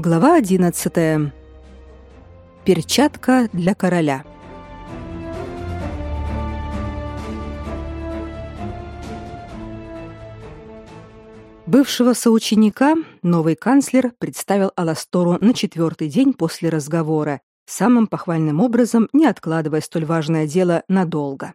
Глава 11. Перчатка для короля. Бывшего соученика новый канцлер представил Аластору на четвертый день после разговора, самым похвальным образом не откладывая столь важное дело надолго.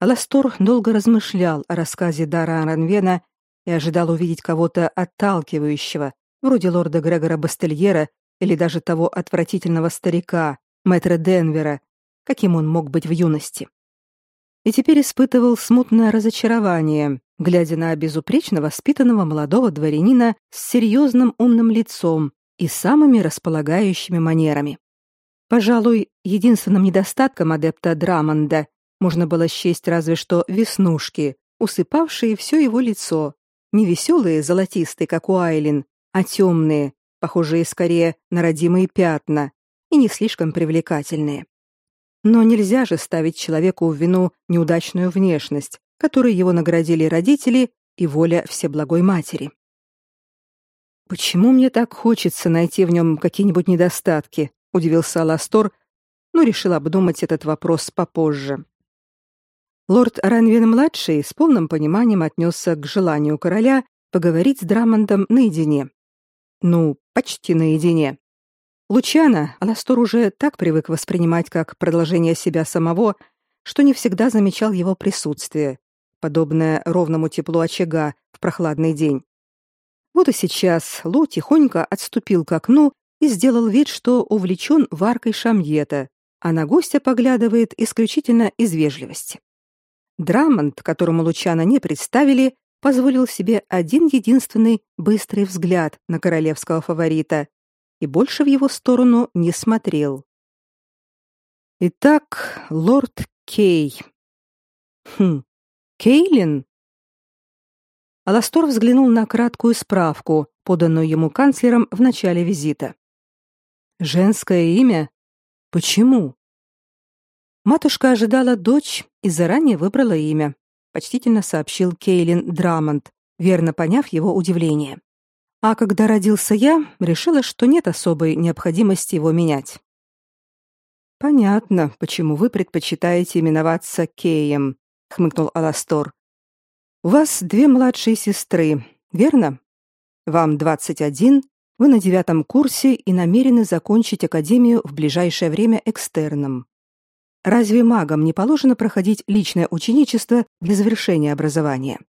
Аластор долго размышлял о рассказе Дара Аранвена и ожидал увидеть кого-то отталкивающего, вроде лорда Грегора Бастельера или даже того отвратительного старика, мэтра Денвера, каким он мог быть в юности. И теперь испытывал смутное разочарование, глядя на безупречно воспитанного молодого дворянина с серьезным умным лицом и самыми располагающими манерами. Пожалуй, единственным недостатком адепта Драмонда можно было счесть разве что веснушки, усыпавшие все его лицо, не веселые золотистые, как у Айлин, а темные, похожие скорее на родимые пятна и не слишком привлекательные. Но нельзя же ставить человеку в вину неудачную внешность, которой его наградили родители и воля Всеблагой Матери. «Почему мне так хочется найти в нем какие-нибудь недостатки?» — удивился Аластор, но решил обдумать этот вопрос попозже. Лорд Ранвин-младший с полным пониманием отнесся к желанию короля поговорить с Драмондом наедине. Ну, почти наедине. Лучана Аластор уже так привык воспринимать как продолжение себя самого, что не всегда замечал его присутствие, подобное ровному теплу очага в прохладный день. Вот и сейчас Лу тихонько отступил к окну и сделал вид, что увлечен варкой шамьета, а на гостя поглядывает исключительно из вежливости. Драмонд, которому Лучана не представили, позволил себе один единственный быстрый взгляд на королевского фаворита и больше в его сторону не смотрел. Итак, лорд Кей. Хм. Кейлин. Аластор взглянул на краткую справку, поданную ему канцлером в начале визита. Женское имя? Почему? Матушка ожидала дочь и заранее выбрала имя почтительно сообщил Кейлин Драмонд, верно поняв его удивление. А когда родился я, решила, что нет особой необходимости его менять. Понятно, почему вы предпочитаете именоваться Кеем, хмыкнул Аластор. У вас две младшие сестры, верно? Вам 21, вы на девятом курсе и намерены закончить академию в ближайшее время экстерном. Разве магам не положено проходить личное ученичество для завершения образования?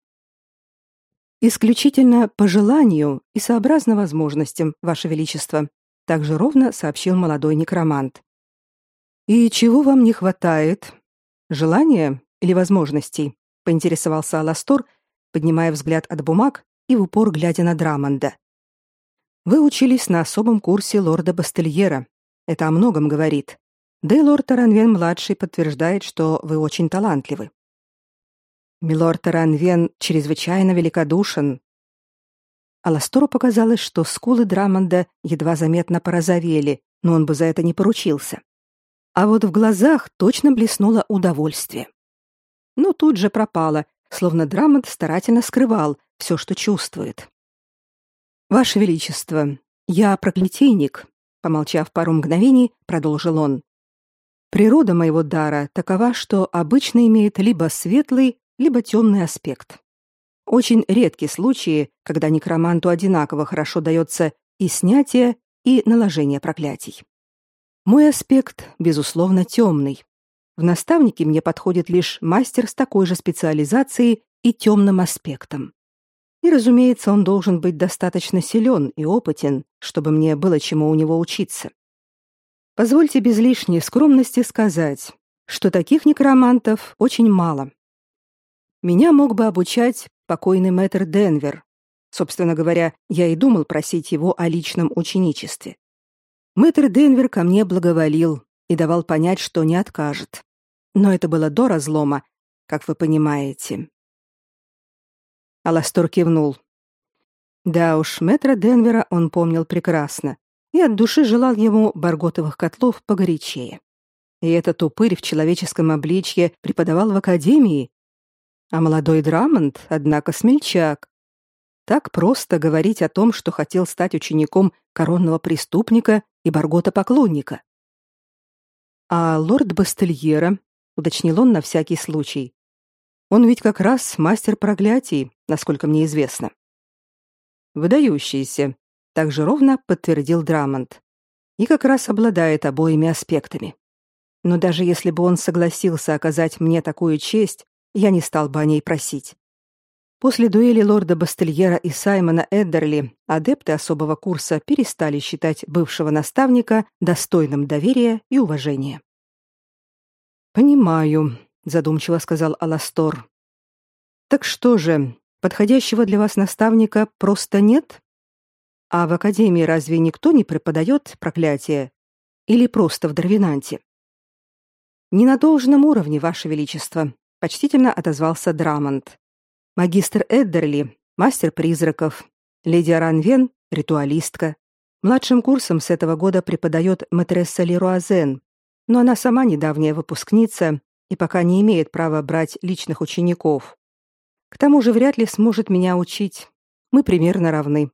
Исключительно по желанию и сообразно возможностям, ваше величество, также ровно сообщил молодой некромант. И чего вам не хватает? Желания или возможностей? поинтересовался Аластор, поднимая взгляд от бумаг и в упор глядя на Драмонда. Вы учились на особом курсе лорда Бастельера. Это о многом говорит. Да и лорд Таранвен-младший подтверждает, что вы очень талантливы. Милорд Таранвен чрезвычайно великодушен. Аластору показалось, что скулы Драмонда едва заметно порозовели, но он бы за это не поручился. А вот в глазах точно блеснуло удовольствие. Но тут же пропало, словно Драмонд старательно скрывал все, что чувствует. Ваше величество, я проклятийник, помолчав пару мгновений, продолжил он. Природа моего дара такова, что обычно имеет либо светлый, либо темный аспект. Очень редки случаи, когда некроманту одинаково хорошо дается и снятие, и наложение проклятий. Мой аспект, безусловно, темный. В наставнике мне подходит лишь мастер с такой же специализацией и темным аспектом. И, разумеется, он должен быть достаточно силен и опытен, чтобы мне было чему у него учиться. Позвольте без лишней скромности сказать, что таких некромантов очень мало. Меня мог бы обучать покойный мэтр Денвер. Собственно говоря, я и думал просить его о личном ученичестве. Мэтр Денвер ко мне благоволил и давал понять, что не откажет. Но это было до разлома, как вы понимаете. Аластор кивнул. Да уж, мэтра Денвера он помнил прекрасно и от души желал ему барготовых котлов погорячее. И этот упырь в человеческом обличье преподавал в академии. А молодой Драмонд, однако, смельчак. Так просто говорить о том, что хотел стать учеником коронного преступника и Баргота-поклонника. А лорд Бастельера, уточнил он на всякий случай. Он ведь как раз мастер проклятий, насколько мне известно. Выдающийся, также ровно подтвердил Драмонт. И как раз обладает обоими аспектами. Но даже если бы он согласился оказать мне такую честь, я не стал бы о ней просить. После дуэли лорда Бастельера и Саймона Эддерли адепты особого курса перестали считать бывшего наставника достойным доверия и уважения. «Понимаю», — задумчиво сказал Аластор. «Так что же, подходящего для вас наставника просто нет? А в Академии разве никто не преподает проклятие? Или просто в Дарвинанте?» «Не на должном уровне, Ваше Величество», — почтительно отозвался Драмонт. Магистр Эддерли, мастер призраков, леди Аранвен, ритуалистка. Младшим курсом с этого года преподает матресса Леруазен, но она сама недавняя выпускница и пока не имеет права брать личных учеников. К тому же вряд ли сможет меня учить. Мы примерно равны.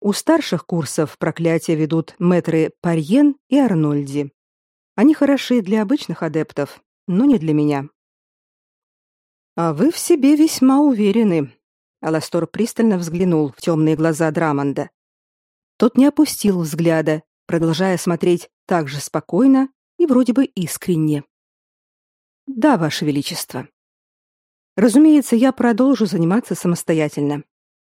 У старших курсов проклятия ведут мэтры Парьен и Арнольди. Они хороши для обычных адептов, но не для меня. А вы в себе весьма уверены. Аластор пристально взглянул в темные глаза Драмонда. Тот не опустил взгляда, продолжая смотреть так же спокойно и вроде бы искренне. Да, ваше величество. Разумеется, я продолжу заниматься самостоятельно.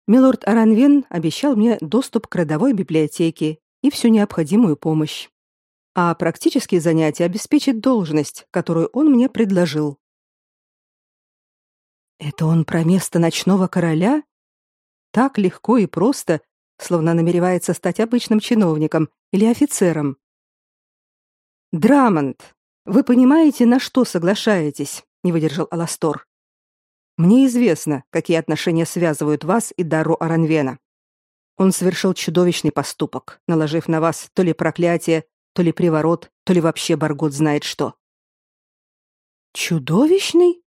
Милорд Аранвен обещал мне доступ к родовой библиотеке и всю необходимую помощь. А практические занятия обеспечит должность, которую он мне предложил. Это он про место ночного короля? Так легко и просто, словно намеревается стать обычным чиновником или офицером. Драмонт, вы понимаете, на что соглашаетесь? не выдержал Аластор. Мне известно, какие отношения связывают вас и Дару Аранвена. Он совершил чудовищный поступок, наложив на вас то ли проклятие, то ли приворот, то ли вообще Баргот знает что. Чудовищный?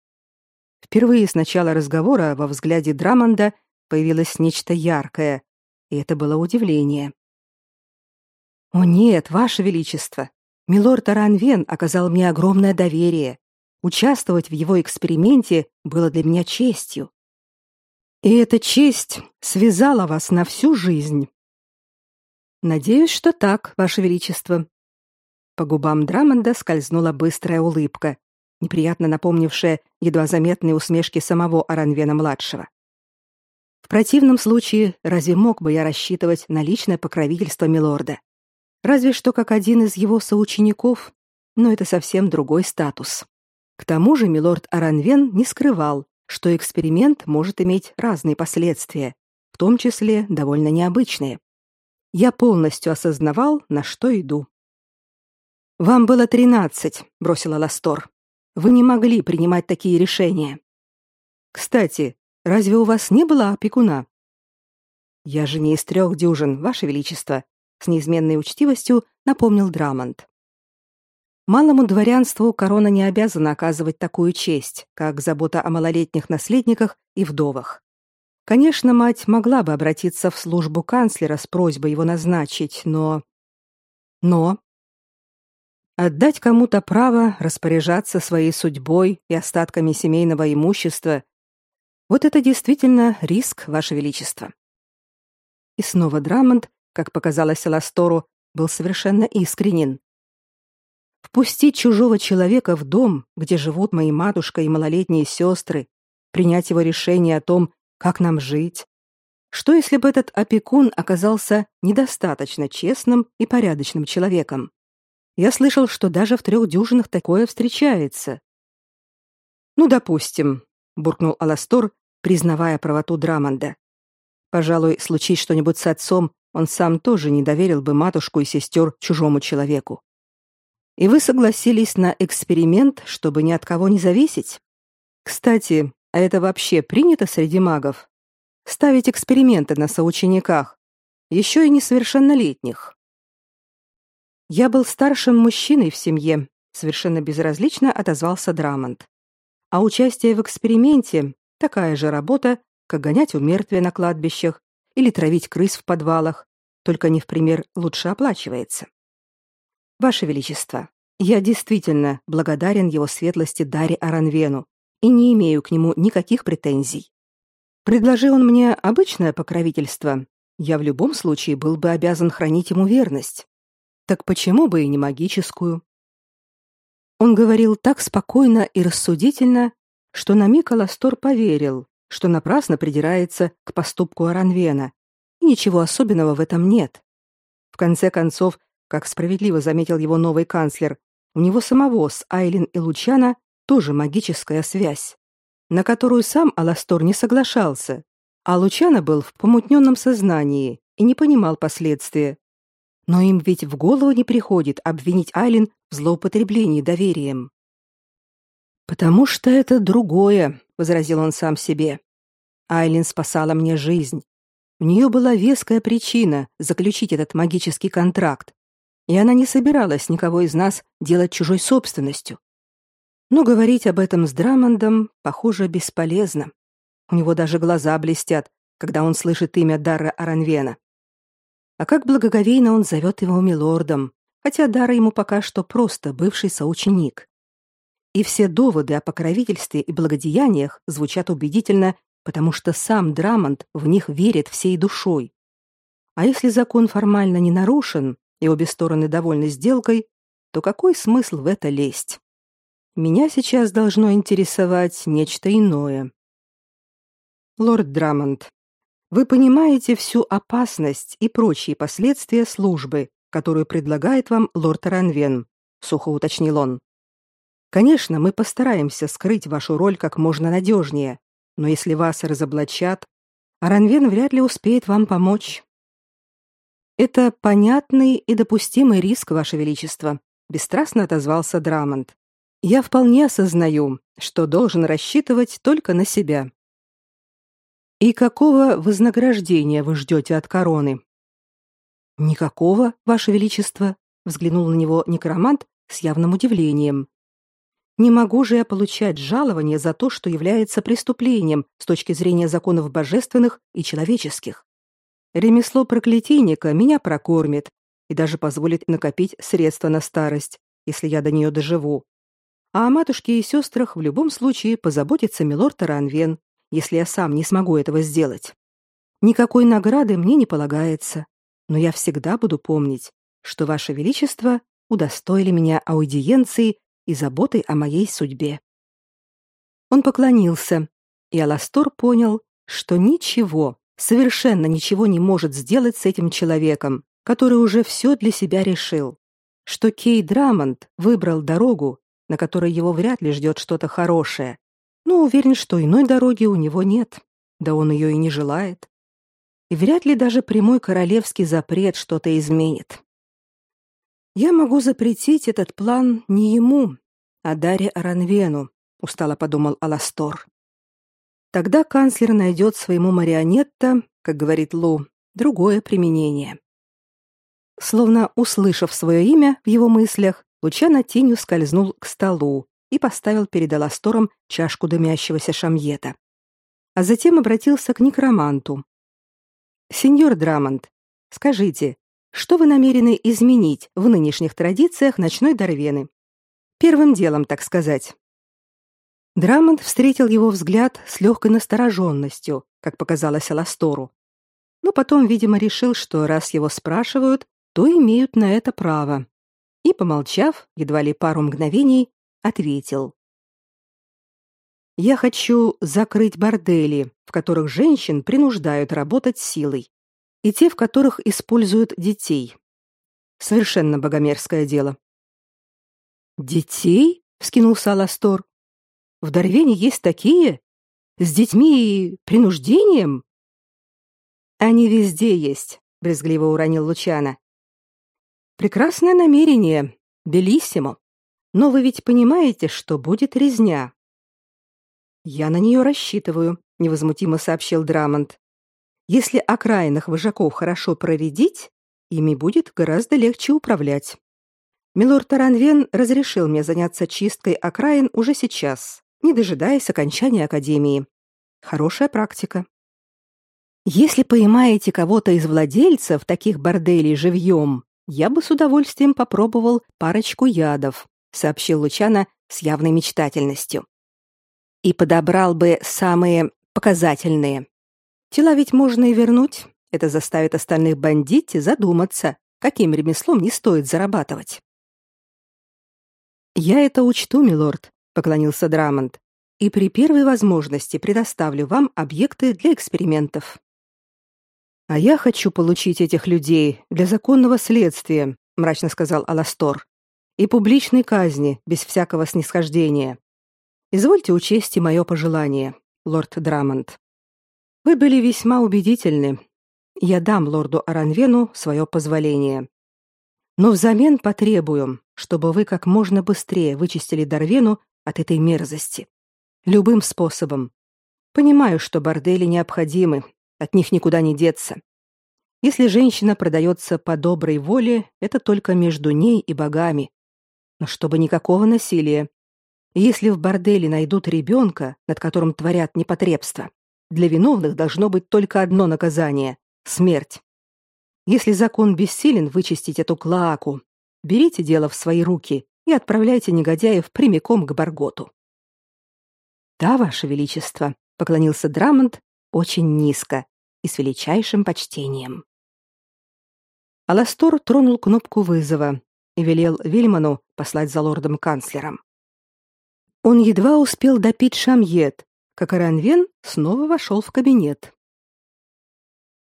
Впервые с начала разговора во взгляде Драмонда появилось нечто яркое, и это было удивление. «О нет, Ваше Величество! Милорд Аранвен оказал мне огромное доверие. Участвовать в его эксперименте было для меня честью. И эта честь связала вас на всю жизнь. Надеюсь, что так, ваше величество. По губам Драмонда скользнула быстрая улыбка, неприятно напомнившая едва заметные усмешки самого Аранвена-младшего. В противном случае, разве мог бы я рассчитывать на личное покровительство милорда? Разве что как один из его соучеников, но это совсем другой статус. К тому же милорд Аранвен не скрывал, что эксперимент может иметь разные последствия, в том числе довольно необычные. Я полностью осознавал, на что иду. Вам было тринадцать, бросила Ластор. Вы не могли принимать такие решения. Кстати, разве у вас не было опекуна? Я же не из трех дюжин, ваше величество, с неизменной учтивостью напомнил Драмонт. Малому дворянству корона не обязана оказывать такую честь, как забота о малолетних наследниках и вдовах. Конечно, мать могла бы обратиться в службу канцлера с просьбой его назначить, но но Отдать кому-то право распоряжаться своей судьбой и остатками семейного имущества вот это действительно риск, ваше величество. И снова Драмонд, как показалось Ластору, был совершенно искренен. Впустить чужого человека в дом, где живут мои матушка и малолетние сестры, принять его решение о том, как нам жить. Что если бы этот опекун оказался недостаточно честным и порядочным человеком? Я слышал, что даже в трех дюжинах такое встречается. Ну, допустим, буркнул Аластор, признавая правоту Драмонда. Пожалуй, случись что-нибудь с отцом, он сам тоже не доверил бы матушку и сестер чужому человеку. И вы согласились на эксперимент, чтобы ни от кого не зависеть? Кстати, а это вообще принято среди магов? Ставить эксперименты на соучениках, еще и несовершеннолетних. Я был старшим мужчиной в семье, совершенно безразлично отозвался Драмонт. А участие в эксперименте такая же работа, как гонять умертвия на кладбищах или травить крыс в подвалах, только не в пример лучше оплачивается. Ваше величество, я действительно благодарен его светлости Даре Аранвену и не имею к нему никаких претензий. Предложи он мне обычное покровительство, я в любом случае был бы обязан хранить ему верность. Так почему бы и не магическую? Он говорил так спокойно и рассудительно, что на миг Аластор поверил, что напрасно придирается к поступку Аранвена, и ничего особенного в этом нет. В конце концов, как справедливо заметил его новый канцлер, у него самого с Айлин и Лучана тоже магическая связь, на которую сам Аластор не соглашался, а Лучано был в помутненном сознании и не понимал последствия. Но им ведь в голову не приходит обвинить Айлин в злоупотреблении доверием. «Потому что это другое», — возразил он сам себе. «Айлин спасала мне жизнь. У нее была веская причина заключить этот магический контракт, и она не собиралась никого из нас делать чужой собственностью. Но говорить об этом с Драмондом, похоже, бесполезно. У него даже глаза блестят, когда он слышит имя Дара Аранвена. А как благоговейно он зовет его милордом, хотя Дара ему пока что просто бывший соученик. И все доводы о покровительстве и благодеяниях звучат убедительно, потому что сам Драмонт в них верит всей душой. А если закон формально не нарушен, и обе стороны довольны сделкой, то какой смысл в это лезть? Меня сейчас должно интересовать нечто иное лорд Драмонт, вы понимаете всю опасность и прочие последствия службы, которую предлагает вам лорд Ранвен, сухо уточнил он. Конечно, мы постараемся скрыть вашу роль как можно надежнее, но если вас разоблачат, Ранвен вряд ли успеет вам помочь. Это понятный и допустимый риск, ваше величество, бесстрастно отозвался Драмонт. Я вполне осознаю, что должен рассчитывать только на себя. И какого вознаграждения вы ждете от короны? Никакого, ваше величество, взглянул на него некромант с явным удивлением. Не могу же я получать жалование за то, что является преступлением с точки зрения законов божественных и человеческих. Ремесло проклятийника меня прокормит и даже позволит накопить средства на старость, если я до нее доживу. А о матушке и сестрах в любом случае позаботится милорд Таранвен, если я сам не смогу этого сделать. Никакой награды мне не полагается, но я всегда буду помнить, что ваше величество удостоили меня аудиенции и заботой о моей судьбе. Он поклонился, и Аластор понял, что ничего, совершенно ничего не может сделать с этим человеком, который уже все для себя решил, что Кей Драмонд выбрал дорогу, на которой его вряд ли ждет что-то хорошее, но уверен, что иной дороги у него нет, да он ее и не желает. И вряд ли даже прямой королевский запрет что-то изменит. Я могу запретить этот план не ему, а Даре Аранвену, устало подумал Аластор. Тогда канцлер найдет своему марионетта, как говорит Лу, другое применение. Словно услышав свое имя в его мыслях, Лучано тенью скользнул к столу, и поставил перед Аластором чашку дымящегося шамьета. А затем обратился к некроманту. «Сеньор Драмонт, скажите, что вы намерены изменить в нынешних традициях ночной Дарвены? Первым делом, так сказать». Драмонт встретил его взгляд с легкой настороженностью, как показалось Аластору. Но потом, видимо, решил, что раз его спрашивают, то имеют на это право. И, помолчав, едва ли пару мгновений, ответил. Я хочу закрыть бордели, в которых женщин принуждают работать силой, и те, в которых используют детей. Совершенно богомерзкое дело. Детей? вскинулся Аластор. В Дарвине есть такие с детьми и принуждением? Они везде есть, брезгливо уронил Лучана. Прекрасное намерение, белиссимо. Но вы ведь понимаете, что будет резня. Я на нее рассчитываю, невозмутимо сообщил Драмонт. Если окраинных вожаков хорошо проредить, ими будет гораздо легче управлять. Милорд Таранвен разрешил мне заняться чисткой окраин уже сейчас, не дожидаясь окончания академии. Хорошая практика. Если поймаете кого-то из владельцев таких борделей живьем, я бы с удовольствием попробовал парочку ядов, сообщил Лучана с явной мечтательностью. И подобрал бы самые показательные. Тела ведь можно и вернуть. Это заставит остальных бандитти задуматься, каким ремеслом не стоит зарабатывать. Я это учту, милорд, поклонился Драмонт, и при первой возможности предоставлю вам объекты для экспериментов. А я хочу получить этих людей для законного следствия, мрачно сказал Аластор, и публичной казни без всякого снисхождения. Извольте учесть и мое пожелание, лорд Драмонт. Вы были весьма убедительны. Я дам лорду Аранвену свое позволение. Но взамен потребую, чтобы вы как можно быстрее вычистили Дарвену от этой мерзости. Любым способом. Понимаю, что бордели необходимы, от них никуда не деться. Если женщина продается по доброй воле, это только между ней и богами. Но чтобы никакого насилия. Если в борделе найдут ребенка, над которым творят непотребство, для виновных должно быть только одно наказание смерть. Если закон бессилен вычистить эту клоаку, берите дело в свои руки и отправляйте негодяев прямиком к Барготу. Да, ваше величество, поклонился Драмонт очень низко и с величайшим почтением. Аластор тронул кнопку вызова и велел Вильману послать за лордом-канцлером. Он едва успел допить шамьет, как Аранвен снова вошел в кабинет.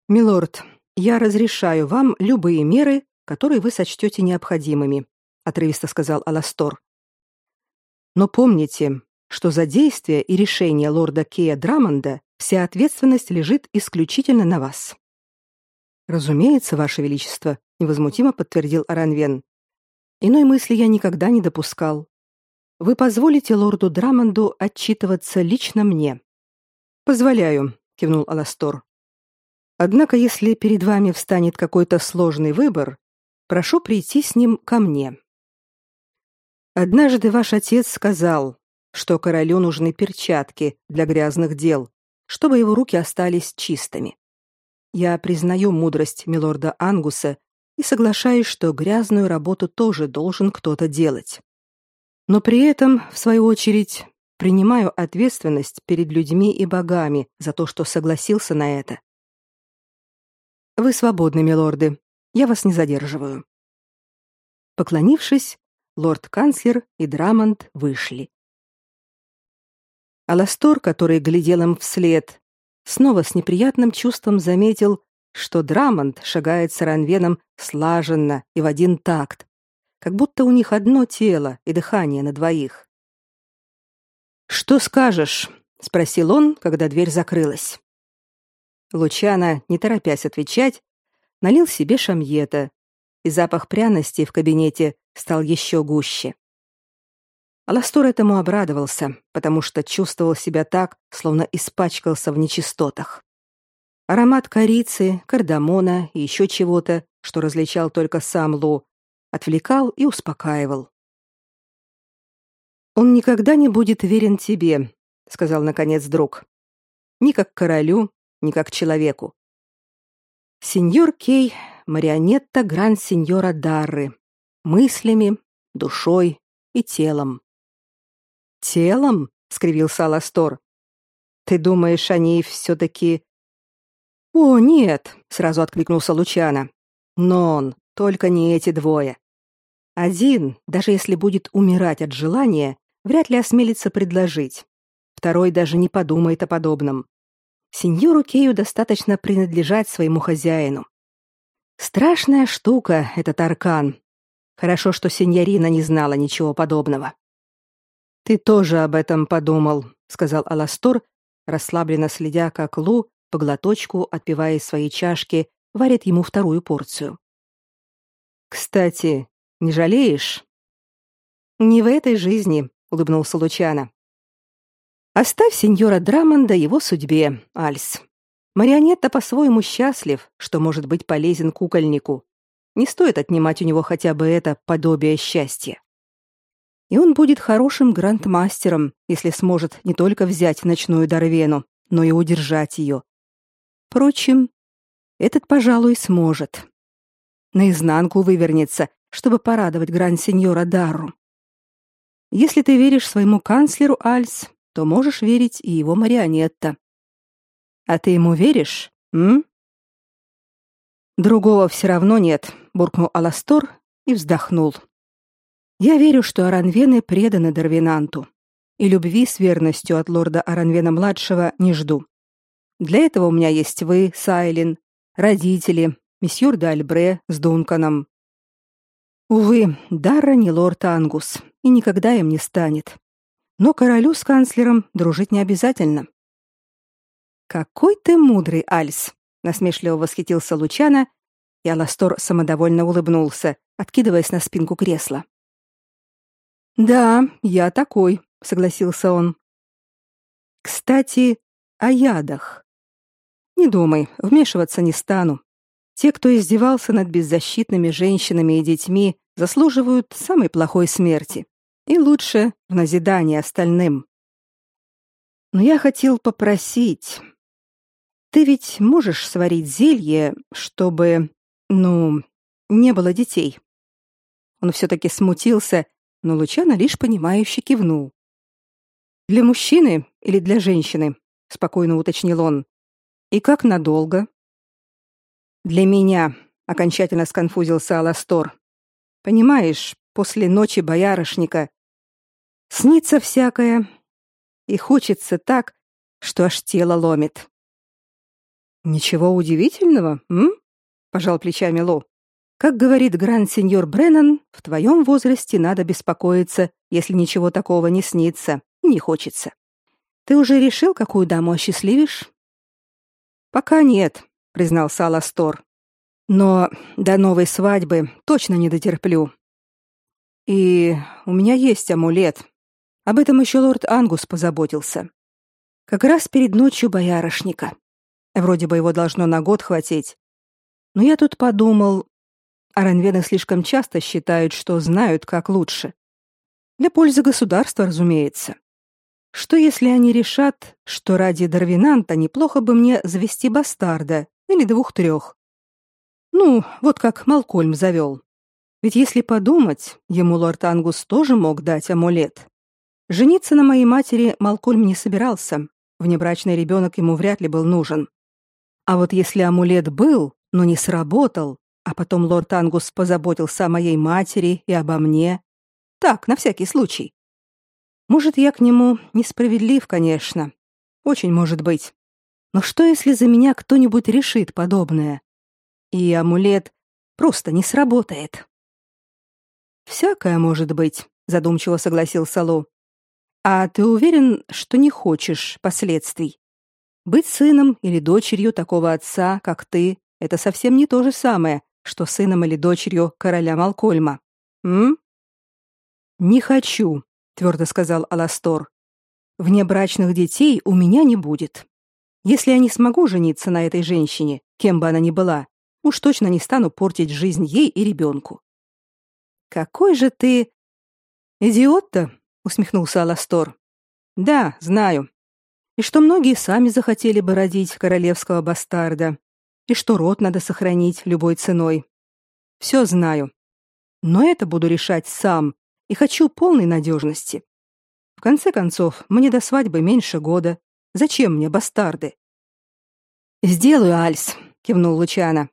«Милорд, я разрешаю вам любые меры, которые вы сочтете необходимыми», отрывисто сказал Аластор. «Но помните, что за действия и решения лорда Кея Драмонда вся ответственность лежит исключительно на вас. Разумеется, ваше величество, невозмутимо подтвердил Аранвен. Иной мысли я никогда не допускал. Вы позволите лорду Драмонду отчитываться лично мне? Позволяю, кивнул Аластор. Однако, если перед вами встанет какой-то сложный выбор, прошу прийти с ним ко мне. Однажды ваш отец сказал, что королю нужны перчатки для грязных дел, чтобы его руки остались чистыми. Я признаю мудрость милорда Ангуса и соглашаюсь, что грязную работу тоже должен кто-то делать. Но при этом, в свою очередь, принимаю ответственность перед людьми и богами за то, что согласился на это. Вы свободны, милорды. Я вас не задерживаю. Поклонившись, лорд-канцлер и Драмонт вышли. Аластор, который глядел им вслед, снова с неприятным чувством заметил, что Драмонт шагает с Ранвеном слаженно и в один такт, как будто у них одно тело и дыхание на двоих. «Что скажешь?» — спросил он, когда дверь закрылась. Лучана, не торопясь отвечать, налил себе шамьета, и запах пряности в кабинете стал еще гуще. Аластор этому обрадовался, потому что чувствовал себя так, словно испачкался в нечистотах. Аромат корицы, кардамона и еще чего-то, что различал только сам Лу, отвлекал и успокаивал. «Он никогда не будет верен тебе», — сказал наконец друг. «Ни как королю, ни как человеку. Сеньор Кей — марионетта гранд-сеньора Дарры, мыслями, душой и телом. Телом? скривился Аластор. Ты думаешь, они все-таки... О, нет, сразу откликнулся Лучана. Но он, только не эти двое. Один, даже если будет умирать от желания, вряд ли осмелится предложить. Второй даже не подумает о подобном. Сеньору Кею достаточно принадлежать своему хозяину. Страшная штука этот аркан. Хорошо, что сеньорина не знала ничего подобного. Ты тоже об этом подумал, сказал Аластор, расслабленно следя, как Лу по глоточку, отпивая из своей чашки, варит ему вторую порцию. Кстати, не жалеешь? Не в этой жизни, улыбнулся Лучана. Оставь сеньора Драмонда его судьбе, Альс. Марионетта по-своему счастлив, что может быть полезен кукольнику. Не стоит отнимать у него хотя бы это подобие счастья и он будет хорошим грандмастером, если сможет не только взять ночную Дарвену, но и удержать ее. Впрочем, этот, пожалуй, сможет. Наизнанку вывернется, чтобы порадовать гранд-сеньора Дарру. Если ты веришь своему канцлеру Альс, то можешь верить и его марионетта. А ты ему веришь, м? Другого все равно нет, буркнул Аластор и вздохнул. Я верю, что Аранвены преданы Дарвинанту, и любви с верностью от лорда Аранвена-младшего не жду. Для этого у меня есть вы, Сайлин, родители, месьюр де Альбре с Дунканом. Увы, Дарра не лорд Ангус, и никогда им не станет. Но королю с канцлером дружить не обязательно. Какой ты мудрый, Альс, насмешливо восхитился Лучана, и Аластор самодовольно улыбнулся, откидываясь на спинку кресла. Да, я такой, согласился он. Кстати, о ядах. Не думай, вмешиваться не стану. Те, кто издевался над беззащитными женщинами и детьми, заслуживают самой плохой смерти. И лучше в назидание остальным. Но я хотел попросить. Ты ведь можешь сварить зелье, чтобы, ну, не было детей. Он все таки смутился, но Лучано лишь понимающе кивнул. Для мужчины или для женщины? спокойно уточнил он. И как надолго? Для меня, окончательно сконфузился Аластор. Понимаешь, после ночи боярышника снится всякое, и хочется так, что аж тело ломит. Ничего удивительного, м? Пожал плечами Ло. Как говорит гранд-сеньор Бреннан, в твоем возрасте надо беспокоиться, если ничего такого не снится, не хочется. Ты уже решил, какую даму осчастливишь? Пока нет, признался Аластор. Но до новой свадьбы точно не дотерплю. И у меня есть амулет. Об этом еще лорд Ангус позаботился. Как раз перед ночью боярышника. Вроде бы его должно на год хватить. Но я тут подумал, Аранвены слишком часто считают, что знают, как лучше. Для пользы государства, разумеется. Что если они решат, что ради Дарвинанта неплохо бы мне завести бастарда или двух-трех? Ну, вот как Малкольм завел. Ведь если подумать, ему лорд Ангус тоже мог дать амулет. Жениться на моей матери Малкольм не собирался. Внебрачный ребенок ему вряд ли был нужен. А вот если амулет был, но не сработал, а потом лорд Ангус позаботился о моей матери и обо мне, так, на всякий случай. Может, я к нему несправедлив, конечно. Очень может быть. Но что, если за меня кто-нибудь решит подобное? И амулет просто не сработает. Всякое может быть, задумчиво согласился Ло. А ты уверен, что не хочешь последствий? Быть сыном или дочерью такого отца, как ты, это совсем не то же самое, что сыном или дочерью короля Малкольма. М? Не хочу, твердо сказал Аластор. Внебрачных детей у меня не будет. Если я не смогу жениться на этой женщине, кем бы она ни была, уж точно не стану портить жизнь ей и ребенку. Какой же ты идиот-то, усмехнулся Аластор. Да, знаю и что многие сами захотели бы родить королевского бастарда, и что род надо сохранить любой ценой. Все знаю. Но это буду решать сам, и хочу полной надежности. В конце концов, мне до свадьбы меньше года. Зачем мне бастарды? Сделаю, Альс, кивнул Лучана.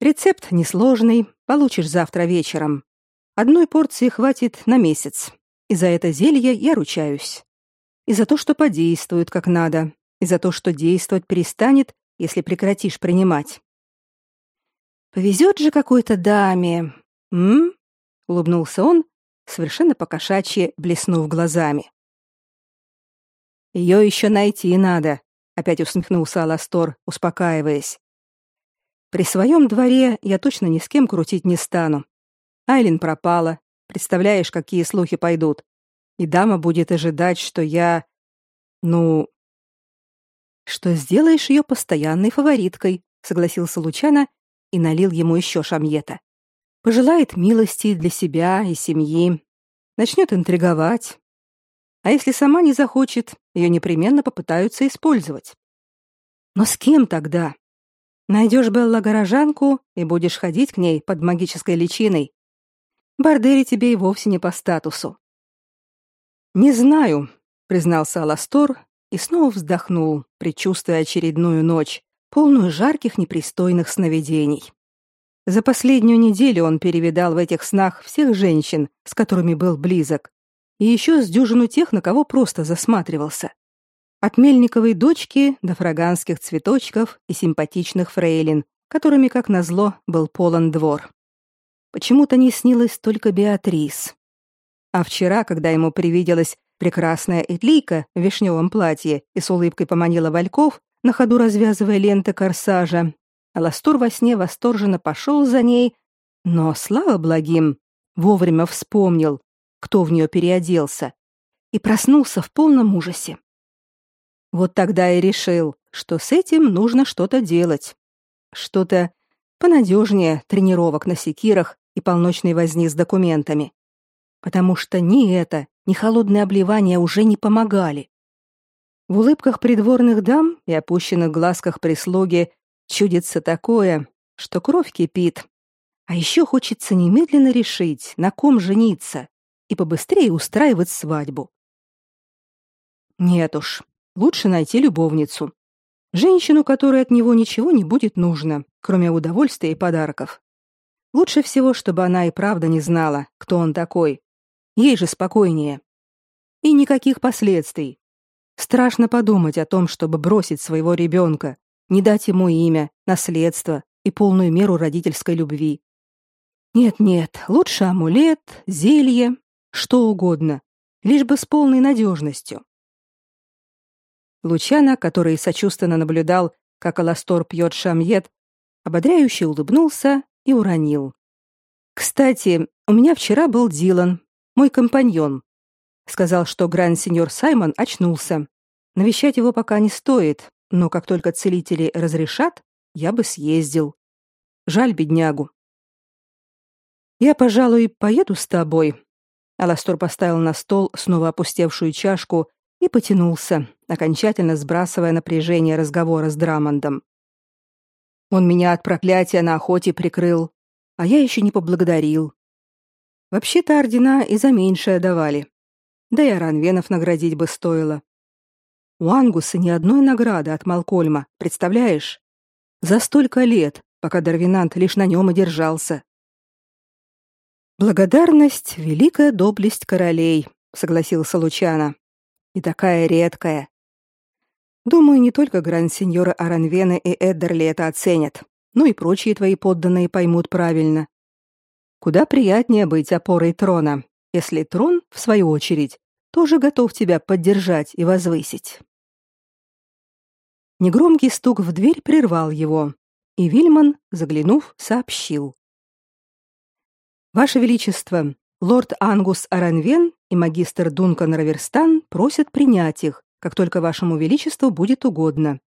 Рецепт несложный, получишь завтра вечером. Одной порции хватит на месяц. И за это зелье я ручаюсь и за то, что подействует как надо, и за то, что действовать перестанет, если прекратишь принимать. Повезет же какой-то даме, м? улыбнулся он, совершенно покошачьи блеснув глазами. Ее еще найти надо, опять усмехнулся Аластор, успокаиваясь. При своем дворе я точно ни с кем крутить не стану. Айлин пропала. Представляешь, какие слухи пойдут и дама будет ожидать, что я... Ну... Что сделаешь ее постоянной фавориткой, согласился Лучана и налил ему еще шамьета. Пожелает милости для себя и семьи, начнет интриговать. А если сама не захочет, ее непременно попытаются использовать. Но с кем тогда? Найдешь Белла горожанку и будешь ходить к ней под магической личиной. Бордели тебе и вовсе не по статусу. Не знаю, признался Аластор и снова вздохнул, предчувствуя очередную ночь, полную жарких непристойных сновидений. За последнюю неделю он перевидал в этих снах всех женщин, с которыми был близок, и еще с дюжину тех, на кого просто засматривался. От мельниковой дочки до фраганских цветочков и симпатичных фрейлин, которыми, как назло, был полон двор. Почему-то не снилась только Беатрис. А вчера, когда ему привиделась прекрасная Этлийка в вишневом платье и с улыбкой поманила вальков, на ходу развязывая ленты корсажа, Аластур во сне восторженно пошел за ней, но, слава благим, вовремя вспомнил, кто в нее переоделся, и проснулся в полном ужасе. Вот тогда и решил, что с этим нужно что-то делать. Что-то понадежнее тренировок на секирах и полночной возни с документами потому что ни это, ни холодное обливание уже не помогали. В улыбках придворных дам и опущенных глазках прислуги чудится такое, что кровь кипит. А еще хочется немедленно решить, на ком жениться, и побыстрее устраивать свадьбу. Нет уж, лучше найти любовницу. Женщину, которой от него ничего не будет нужно, кроме удовольствия и подарков. Лучше всего, чтобы она и правда не знала, кто он такой, Ей же спокойнее. И никаких последствий. Страшно подумать о том, чтобы бросить своего ребенка, не дать ему имя, наследство и полную меру родительской любви. Нет-нет, лучше амулет, зелье, что угодно, лишь бы с полной надежностью. Лучана, который сочувственно наблюдал, как Аластор пьет шамьет, ободряюще улыбнулся и уронил. «Кстати, у меня вчера был Дилан, мой компаньон. Сказал, что гранд-сеньор Саймон очнулся. Навещать его пока не стоит, но как только целители разрешат, я бы съездил. Жаль беднягу. Я, пожалуй, поеду с тобой. Аластор поставил на стол снова опустевшую чашку и потянулся, окончательно сбрасывая напряжение разговора с Драмондом. Он меня от проклятия на охоте прикрыл, а я еще не поблагодарил. Вообще-то ордена и за меньшее давали. Да и Аранвенов наградить бы стоило. У Ангуса ни одной награды от Малкольма, представляешь? За столько лет, пока Дарвинант лишь на нем и держался. Благодарность — великая доблесть королей, согласился Лучана. И такая редкая. Думаю, не только гранд-сеньоры Аранвены и Эддерли это оценят, но и прочие твои подданные поймут правильно. Куда приятнее быть опорой трона, если трон, в свою очередь, тоже готов тебя поддержать и возвысить. Негромкий стук в дверь прервал его, и Вильман, заглянув, сообщил: Ваше величество, лорд Ангус Аранвен и магистр Дункан Раверстан просят принять их, как только вашему величеству будет угодно.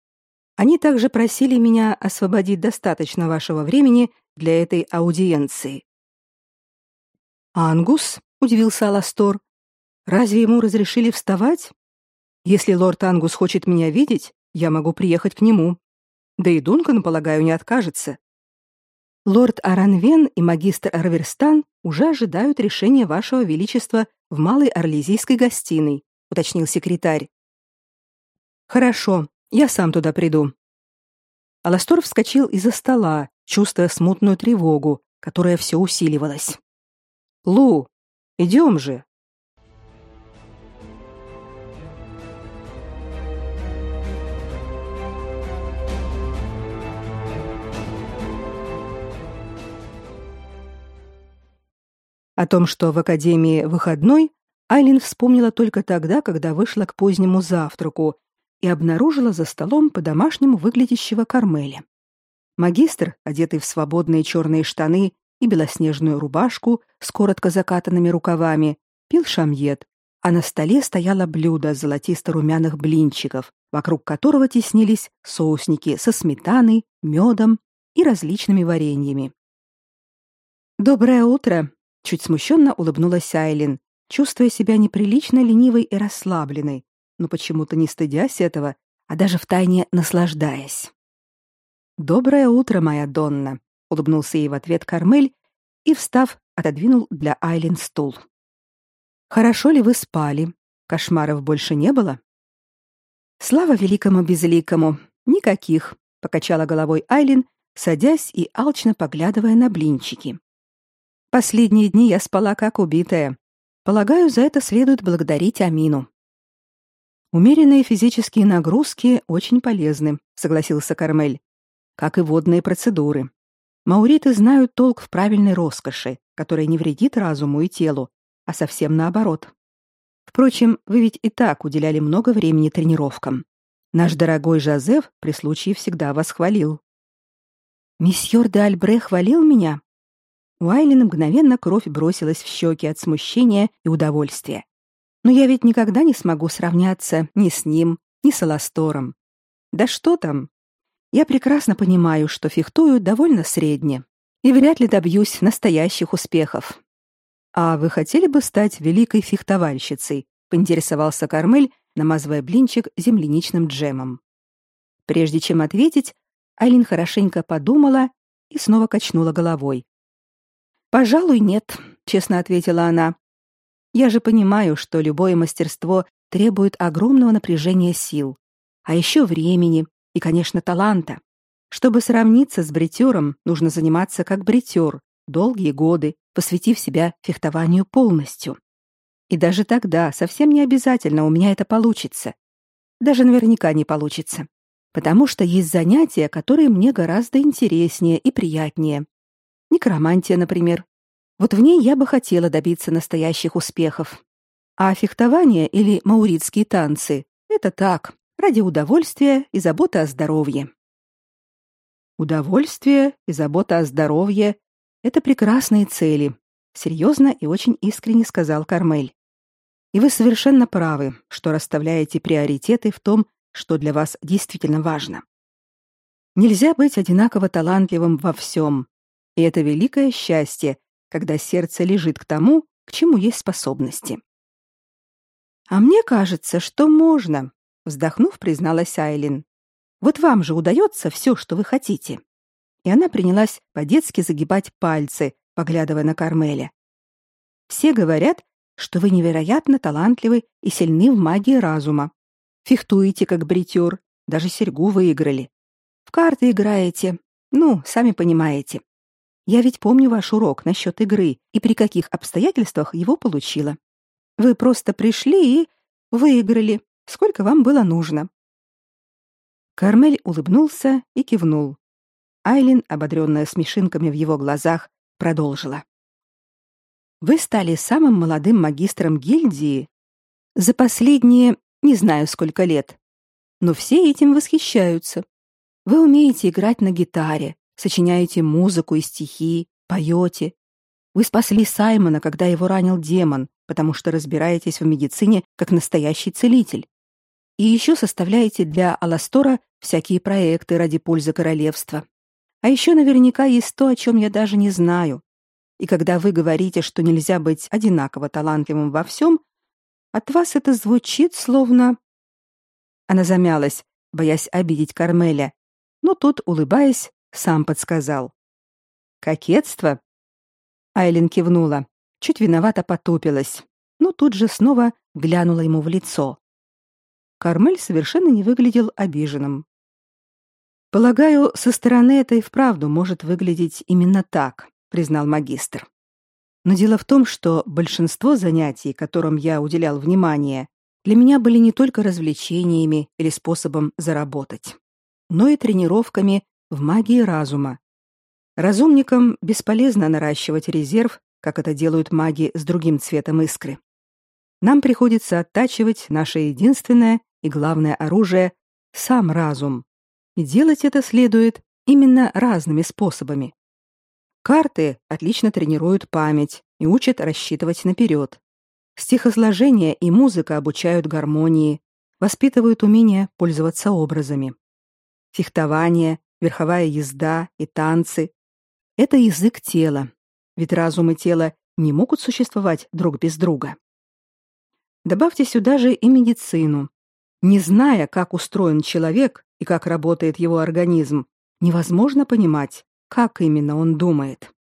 Они также просили меня освободить достаточно вашего времени для этой аудиенции. Ангус? удивился Аластор. Разве ему разрешили вставать? Если лорд Ангус хочет меня видеть, я могу приехать к нему. Да и Дункан, полагаю, не откажется. Лорд Аранвен и магистр Арверстан уже ожидают решения вашего величества в малой орлезийской гостиной, уточнил секретарь. Хорошо, я сам туда приду. Аластор вскочил из-за стола, чувствуя смутную тревогу, которая все усиливалась. Лу, идем же. О том, что в академии выходной, Айлин вспомнила только тогда, когда вышла к позднему завтраку и обнаружила за столом по-домашнему выглядящего Кармеля. Магистр, одетый в свободные черные штаны и белоснежную рубашку с коротко закатанными рукавами, пил шамьет, а на столе стояло блюдо золотисто-румяных блинчиков, вокруг которого теснились соусники со сметаной, медом и различными вареньями. «Доброе утро!» — чуть смущенно улыбнулась Айлин, чувствуя себя неприлично ленивой и расслабленной, но почему-то не стыдясь этого, а даже втайне наслаждаясь. Доброе утро, моя Донна, улыбнулся ей в ответ Кармель и, встав, отодвинул для Айлин стул. Хорошо ли вы спали? Кошмаров больше не было? Слава великому безликому, никаких, покачала головой Айлин, садясь и алчно поглядывая на блинчики. Последние дни я спала как убитая. Полагаю, за это следует благодарить Амину. Умеренные физические нагрузки очень полезны, согласился Кармель. Как и водные процедуры. Мауриты знают толк в правильной роскоши, которая не вредит разуму и телу, а совсем наоборот. Впрочем, вы ведь и так уделяли много времени тренировкам. Наш дорогой Жозеф при случае всегда вас хвалил. Месьеор де Альбре хвалил меня. У Айлин мгновенно кровь бросилась в щеки от смущения и удовольствия. Но я ведь никогда не смогу сравняться ни с ним, ни с Аластором. Да что там? Я прекрасно понимаю, что фехтую довольно средне и вряд ли добьюсь настоящих успехов. А вы хотели бы стать великой фехтовальщицей? поинтересовался Кармель, намазывая блинчик земляничным джемом. Прежде чем ответить, Айлин хорошенько подумала и снова качнула головой. Пожалуй, нет, честно ответила она. Я же понимаю, что любое мастерство требует огромного напряжения сил, а еще времени и, конечно, таланта. Чтобы сравниться с бритером, нужно заниматься как бритер, долгие годы, посвятив себя фехтованию полностью. И даже тогда совсем не обязательно у меня это получится. Даже наверняка не получится. Потому что есть занятия, которые мне гораздо интереснее и приятнее. Некромантия, например. Вот в ней я бы хотела добиться настоящих успехов. А фехтование или мауритские танцы — это так, ради удовольствия и заботы о здоровье. Удовольствие и забота о здоровье это прекрасные цели, серьезно и очень искренне сказал Кармель. И вы совершенно правы, что расставляете приоритеты в том, что для вас действительно важно. Нельзя быть одинаково талантливым во всем, и это великое счастье, когда сердце лежит к тому, к чему есть способности. А мне кажется, что можно, вздохнув, призналась Айлин. Вот вам же удается все, что вы хотите и она принялась по-детски загибать пальцы, поглядывая на Кармеля. Все говорят, что вы невероятно талантливы и сильны в магии разума. Фехтуете как бритер, даже серьгу выиграли. В карты играете. Ну, сами понимаете. Я ведь помню ваш урок насчет игры и при каких обстоятельствах его получила. Вы просто пришли и выиграли, сколько вам было нужно. Кармель улыбнулся и кивнул. Айлин, ободренная смешинками в его глазах, продолжила. Вы стали самым молодым магистром гильдии за последние, не знаю сколько лет. Но все этим восхищаются. Вы умеете играть на гитаре, сочиняете музыку и стихи, поете. Вы спасли Саймона, когда его ранил демон, потому что разбираетесь в медицине как настоящий целитель. И еще составляете для Аластора всякие проекты ради пользы королевства. А еще наверняка есть то, о чем я даже не знаю. И когда вы говорите, что нельзя быть одинаково талантливым во всем, от вас это звучит словно Она замялась, боясь обидеть Кармеля, но тот, улыбаясь, сам подсказал. Кокетство? Айлин кивнула, чуть виновато потупилась, но тут же снова глянула ему в лицо. Кармель совершенно не выглядел обиженным. Полагаю, со стороны это и вправду может выглядеть именно так, признал магистр. Но дело в том, что большинство занятий, которым я уделял внимание, для меня были не только развлечениями или способом заработать, но и тренировками в магии разума. Разумникам бесполезно наращивать резерв, как это делают маги с другим цветом искры. Нам приходится оттачивать наше единственное и главное оружие сам разум, и делать это следует именно разными способами. Карты отлично тренируют память и учат рассчитывать наперед. Стихосложение и музыка обучают гармонии, воспитывают умение пользоваться образами. Фехтование, верховая езда и танцы — это язык тела, ведь разум и тело не могут существовать друг без друга. Добавьте сюда же и медицину. Не зная, как устроен человек, и как работает его организм, невозможно понимать, как именно он думает.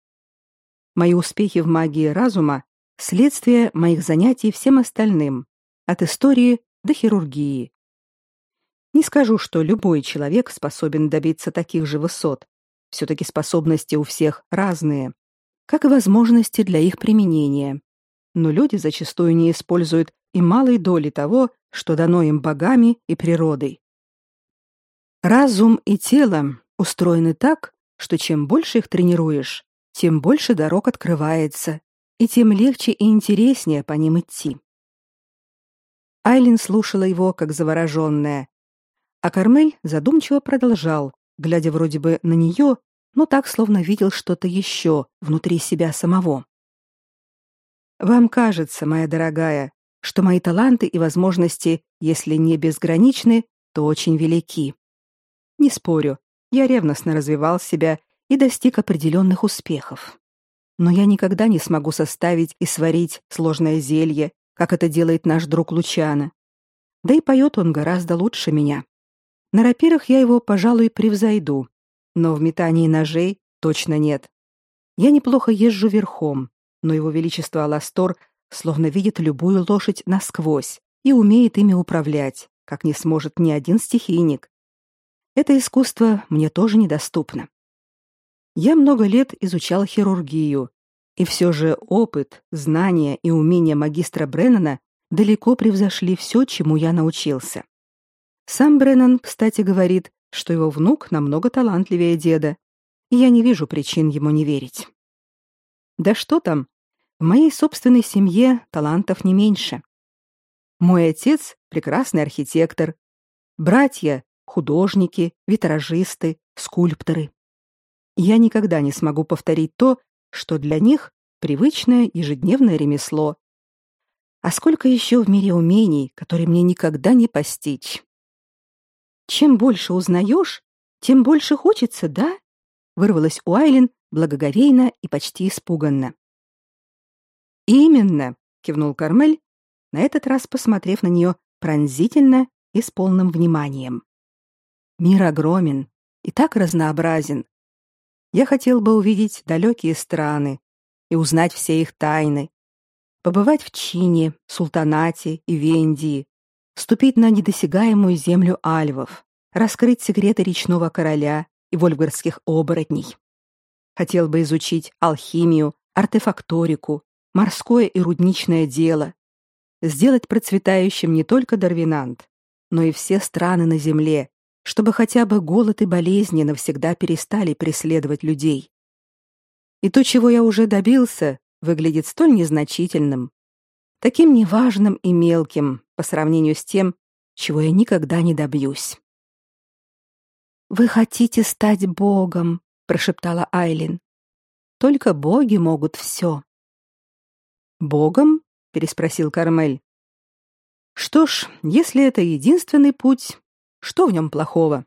Мои успехи в магии разума – следствие моих занятий всем остальным, от истории до хирургии. Не скажу, что любой человек способен добиться таких же высот. Все-таки способности у всех разные, как и возможности для их применения. Но люди зачастую не используют и малой доли того, что дано им богами и природой. Разум и тело устроены так, что чем больше их тренируешь, тем больше дорог открывается, и тем легче и интереснее по ним идти. Айлин слушала его как завороженная, а Кармель задумчиво продолжал, глядя вроде бы на нее, но так, словно видел что-то еще внутри себя самого. «Вам кажется, моя дорогая, что мои таланты и возможности, если не безграничны, то очень велики. Не спорю, я ревностно развивал себя и достиг определенных успехов. Но я никогда не смогу составить и сварить сложное зелье, как это делает наш друг Лучана. Да и поет он гораздо лучше меня. На рапирах я его, пожалуй, превзойду, но в метании ножей точно нет. Я неплохо езжу верхом, но его величество Аластор словно видит любую лошадь насквозь и умеет ими управлять, как не сможет ни один стихийник. Это искусство мне тоже недоступно. Я много лет изучал хирургию, и все же опыт, знания и умения магистра Бреннана далеко превзошли все, чему я научился. Сам Бреннан, кстати, говорит, что его внук намного талантливее деда, и я не вижу причин ему не верить. Да что там, в моей собственной семье талантов не меньше. Мой отец — прекрасный архитектор, братья — художники, витражисты, скульпторы. Я никогда не смогу повторить то, что для них привычное ежедневное ремесло. А сколько еще в мире умений, которые мне никогда не постичь. Чем больше узнаешь, тем больше хочется, да? Вырвалась у Айлин благоговейно и почти испуганно. Именно, кивнул Кармель, на этот раз посмотрев на нее пронзительно и с полным вниманием. Мир огромен и так разнообразен. Я хотел бы увидеть далекие страны и узнать все их тайны, побывать в Чине, Султанате и Вендии, ступить на недосягаемую землю альвов, раскрыть секреты речного короля и вольфгарских оборотней. Хотел бы изучить алхимию, артефакторику, морское и рудничное дело, сделать процветающим не только Дарвинант, но и все страны на земле, чтобы хотя бы голод и болезни навсегда перестали преследовать людей. И то, чего я уже добился, выглядит столь незначительным, таким неважным и мелким по сравнению с тем, чего я никогда не добьюсь. Вы хотите стать богом, прошептала Айлин. Только боги могут все. Богом? переспросил Кармель. Что ж, если это единственный путь, что в нем плохого?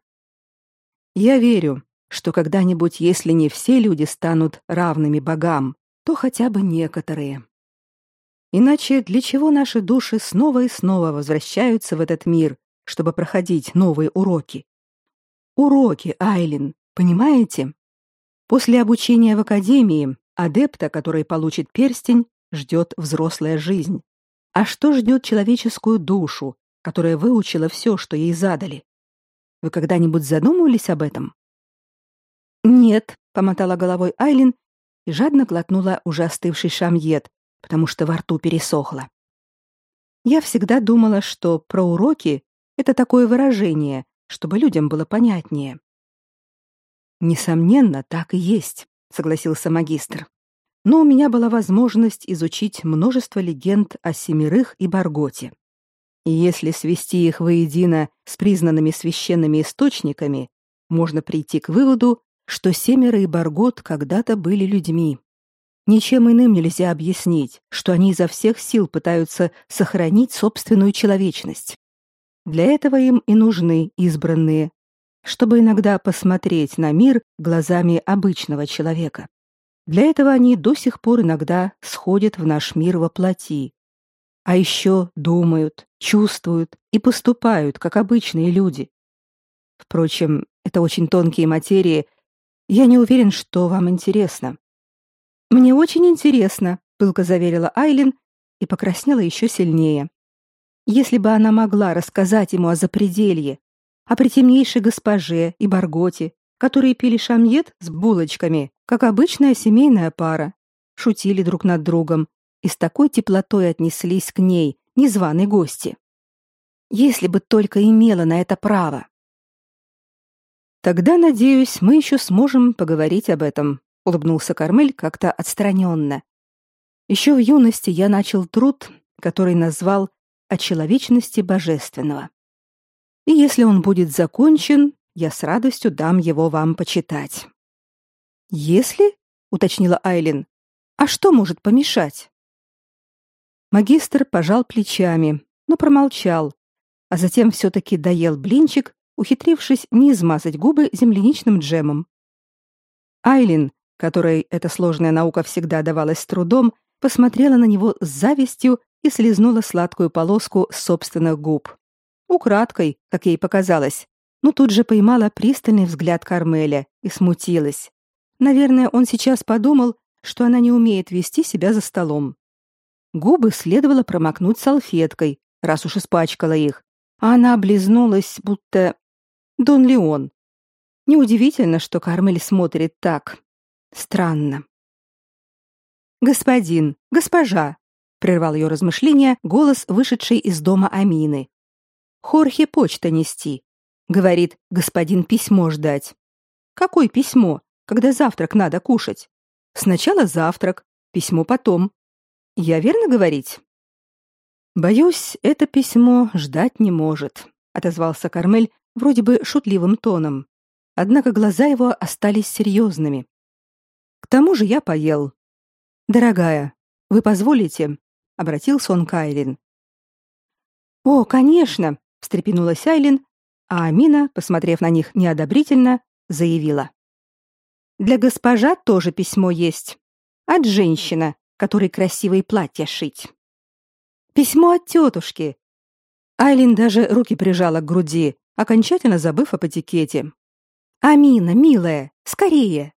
Я верю, что когда-нибудь, если не все люди станут равными богам, то хотя бы некоторые. Иначе для чего наши души снова и снова возвращаются в этот мир, чтобы проходить новые уроки? Уроки, Айлин, понимаете? После обучения в академии адепта, который получит перстень, ждет взрослая жизнь. А что ждет человеческую душу, которая выучила все, что ей задали? Вы когда-нибудь задумывались об этом? Нет, помотала головой Айлин и жадно глотнула уже остывший шамьет, потому что во рту пересохло. Я всегда думала, что про уроки это такое выражение, чтобы людям было понятнее. Несомненно, так и есть, согласился магистр. Но у меня была возможность изучить множество легенд о семерых и Барготе. И если свести их воедино с признанными священными источниками, можно прийти к выводу, что семеро и Баргот когда-то были людьми. Ничем иным нельзя объяснить, что они изо всех сил пытаются сохранить собственную человечность. Для этого им и нужны избранные, чтобы иногда посмотреть на мир глазами обычного человека. Для этого они до сих пор иногда сходят в наш мир во плоти, а еще думают, чувствуют и поступают, как обычные люди. Впрочем, Это очень тонкие материи. Я не уверен, что вам интересно. Мне очень интересно, пылко заверила Айлин и покраснела еще сильнее. Если бы она могла рассказать ему о запределье, о притемнейшей госпоже и Барготе, которые пили шамьет с булочками, как обычная семейная пара, шутили друг над другом и с такой теплотой отнеслись к ней, незваной гости. Если бы только имела на это право. Тогда, надеюсь, мы еще сможем поговорить об этом, улыбнулся Кармель как-то отстраненно. Еще в юности я начал труд, который назвал «О человечности божественного». И если он будет закончен, я с радостью дам его вам почитать. Если? уточнила Айлин. А что может помешать? Магистр пожал плечами, но промолчал, а затем все таки доел блинчик, ухитрившись не измазать губы земляничным джемом. Айлин, которой эта сложная наука всегда давалась с трудом, посмотрела на него с завистью и слезнула сладкую полоску с собственных губ. Украдкой, как ей показалось, но тут же поймала пристальный взгляд Кармеля и смутилась. Наверное, он сейчас подумал, что она не умеет вести себя за столом. Губы следовало промокнуть салфеткой, раз уж испачкала их, а она облизнулась, будто Дон Леон. Неудивительно, что Кармель смотрит так. Странно. Господин, госпожа, прервал ее размышления голос вышедший из дома Амины. Хорхе почта нести. Говорит, господин письмо ждать. Какое письмо, когда завтрак надо кушать? Сначала завтрак, письмо потом. Я верно говорить? Боюсь, это письмо ждать не может, отозвался Кармель вроде бы шутливым тоном. Однако глаза его остались серьезными. К тому же я поел. Дорогая, вы позволите? обратился он к Айлин. О, конечно, встрепенулась Айлин, а Амина, посмотрев на них неодобрительно, заявила: Для госпожа тоже письмо есть. От женщины, которой красивые платья шить. Письмо от тетушки. Айлин даже руки прижала к груди, окончательно забыв о этикете. Амина, милая, скорее.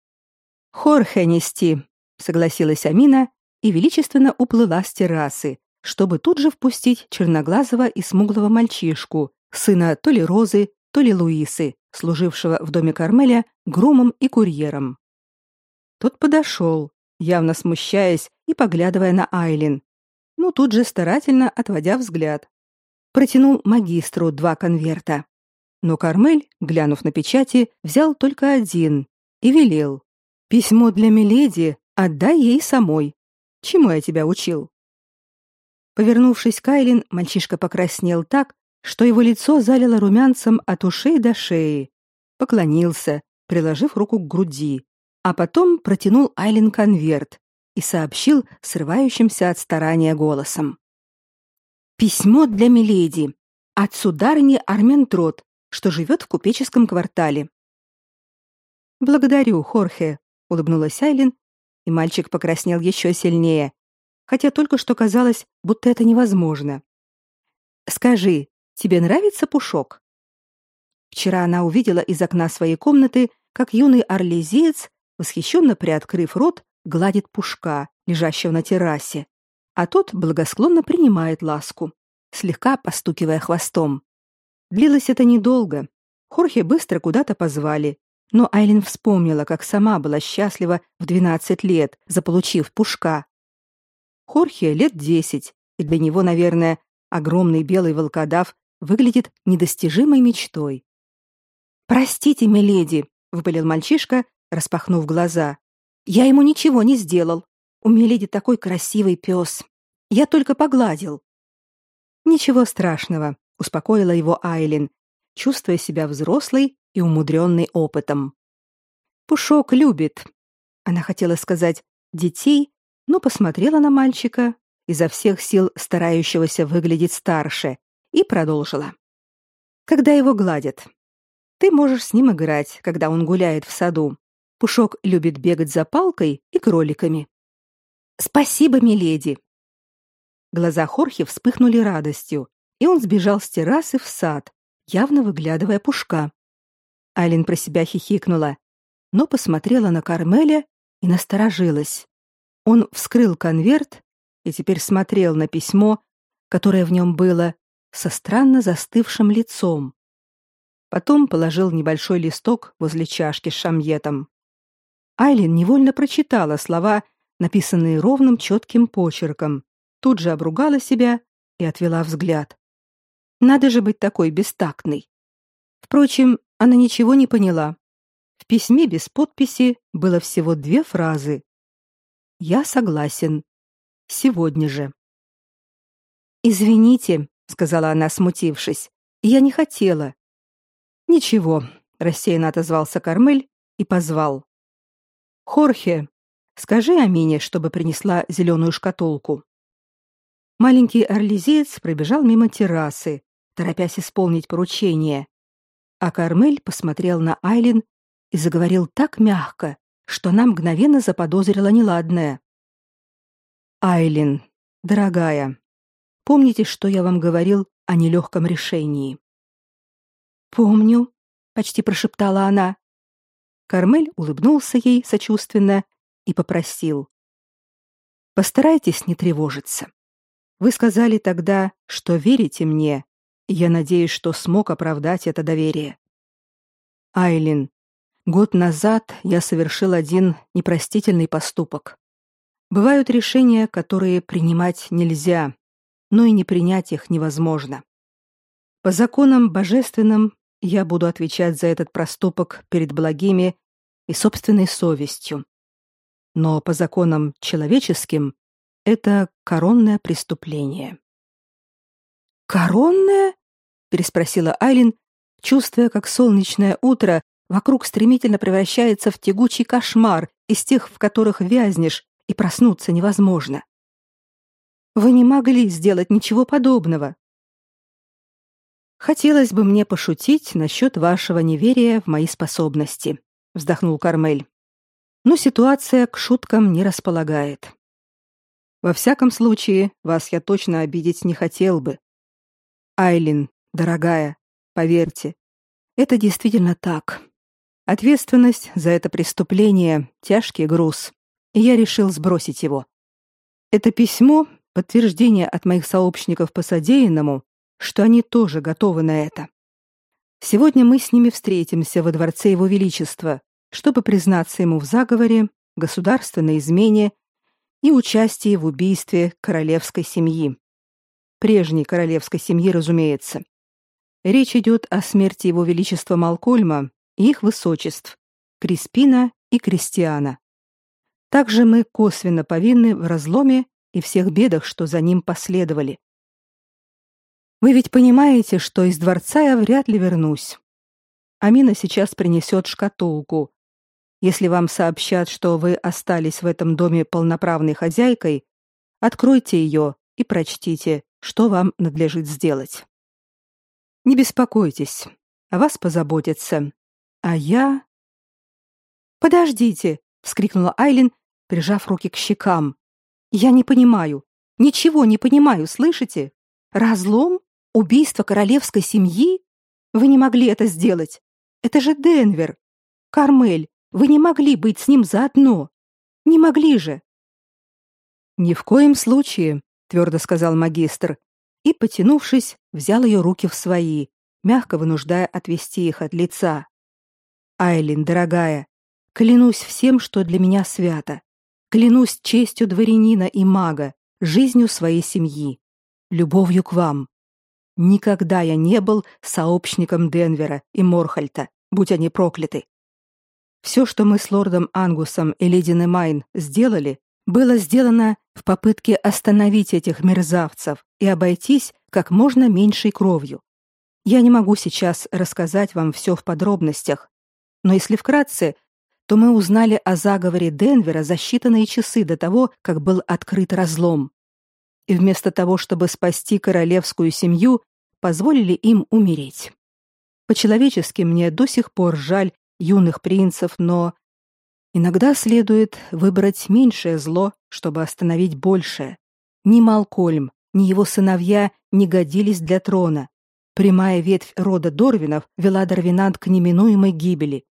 Хорхе нести, согласилась Амина и величественно уплыла с террасы, чтобы тут же впустить черноглазого и смуглого мальчишку, сына то ли Розы, то ли Луисы, служившего в доме Кармеля грумом и курьером. Тот подошел, явно смущаясь и поглядывая на Айлин, но тут же старательно отводя взгляд. Протянул магистру два конверта. Но Кармель, глянув на печати, взял только один и велел: "Письмо для миледи отдай ей самой. Чему я тебя учил?" Повернувшись к Айлин, мальчишка покраснел так, что его лицо залило румянцем от ушей до шеи. Поклонился, приложив руку к груди, а потом протянул Айлин конверт и сообщил срывающимся от старания голосом: "Письмо для миледи от сударыни Арментрот, что живет в купеческом квартале". "Благодарю, Хорхе", улыбнулась Айлин, и мальчик покраснел еще сильнее, хотя только что казалось, будто это невозможно. Скажи, тебе нравится пушок? Вчера она увидела из окна своей комнаты, как юный орлезиец, восхищенно приоткрыв рот, гладит пушка, лежащего на террасе, а тот благосклонно принимает ласку, слегка постукивая хвостом. Длилось это недолго. Хорхе быстро куда-то позвали, но Айлин вспомнила, как сама была счастлива в 12 лет, заполучив пушка, Хорхе лет десять, и для него, наверное, огромный белый волкодав выглядит недостижимой мечтой. «Простите, миледи», — выпалил мальчишка, распахнув глаза. «Я ему ничего не сделал. У миледи такой красивый пес. Я только погладил». «Ничего страшного», — успокоила его Айлин, чувствуя себя взрослой и умудренной опытом. «Пушок любит». Она хотела сказать «детей», но посмотрела на мальчика, изо всех сил старающегося выглядеть старше, и продолжила. Когда его гладят, ты можешь с ним играть, когда он гуляет в саду. Пушок любит бегать за палкой и кроликами. Спасибо, миледи. Глаза Хорхи вспыхнули радостью, и он сбежал с террасы в сад, явно выглядывая Пушка. Айлин про себя хихикнула, но посмотрела на Кармеля и насторожилась. Он вскрыл конверт и теперь смотрел на письмо, которое в нем было, со странно застывшим лицом. Потом положил небольшой листок возле чашки с шамьетом. Айлин невольно прочитала слова, написанные ровным четким почерком, тут же обругала себя и отвела взгляд. Надо же быть такой бестактной. Впрочем, она ничего не поняла. В письме без подписи было всего две фразы. «Я согласен. Сегодня же». «Извините», — сказала она, смутившись. «Я не хотела». «Ничего», — рассеянно отозвался Кармель и позвал. «Хорхе, скажи Амине, чтобы принесла зеленую шкатулку». Маленький орлезеец пробежал мимо террасы, торопясь исполнить поручение. А Кармель посмотрел на Айлин и заговорил так мягко, что она мгновенно заподозрила неладное. «Айлин, дорогая, помните, что я вам говорил о нелегком решении?» «Помню», — почти прошептала она. Кармель улыбнулся ей сочувственно и попросил. «Постарайтесь не тревожиться. Вы сказали тогда, что верите мне, и я надеюсь, что смог оправдать это доверие. Айлин, год назад я совершил один непростительный поступок. Бывают решения, которые принимать нельзя, но и не принять их невозможно. По законам божественным я буду отвечать за этот проступок перед благими и собственной совестью. Но по законам человеческим это коронное преступление. Коронное? переспросила Айлин, чувствуя, как солнечное утро вокруг стремительно превращается в тягучий кошмар из тех, в которых вязнешь, и проснуться невозможно. Вы не могли сделать ничего подобного. Хотелось бы мне пошутить насчет вашего неверия в мои способности, вздохнул Кармель. Но ситуация к шуткам не располагает. Во всяком случае, вас я точно обидеть не хотел бы. Айлин, дорогая, поверьте, это действительно так. Ответственность за это преступление тяжкий груз, и я решил сбросить его. Это письмо подтверждение от моих сообщников по содеянному, что они тоже готовы на это. Сегодня мы с ними встретимся во дворце его величества, чтобы признаться ему в заговоре, государственной измене и участии в убийстве королевской семьи. Прежней королевской семьи, разумеется. Речь идет о смерти его величества Малкольма и их высочеств Криспина и Кристиана. Также мы косвенно повинны в разломе и всех бедах, что за ним последовали. Вы ведь понимаете, что из дворца я вряд ли вернусь. Амина сейчас принесет шкатулку, если вам сообщат, что вы остались в этом доме полноправной хозяйкой, откройте ее и прочтите, что вам надлежит сделать. Не беспокойтесь, о вас позаботятся. А я Подождите, вскрикнула Айлин, прижав руки к щекам. Я не понимаю. Ничего не понимаю, слышите? Разлом? Убийство королевской семьи? Вы не могли это сделать. Это же Денвер. Кармель, вы не могли быть с ним заодно. Не могли же. Ни в коем случае, твердо сказал магистр и, потянувшись, взял ее руки в свои, мягко вынуждая отвести их от лица. Айлин, дорогая, клянусь всем, что для меня свято. Клянусь честью дворянина и мага, жизнью своей семьи, любовью к вам. Никогда я не был сообщником Денвера и Морхальта, будь они прокляты. Все, что мы с лордом Ангусом и леди Немайн сделали, было сделано в попытке остановить этих мерзавцев и обойтись как можно меньшей кровью. Я не могу сейчас рассказать вам все в подробностях, но если вкратце, то мы узнали о заговоре Денвера за считанные часы до того, как был открыт разлом. И вместо того, чтобы спасти королевскую семью, позволили им умереть. По-человечески мне до сих пор жаль юных принцев, но иногда следует выбрать меньшее зло, чтобы остановить большее. Ни Малкольм, ни его сыновья не годились для трона, прямая ветвь рода Дорвинов вела Дарвинант к неминуемой гибели.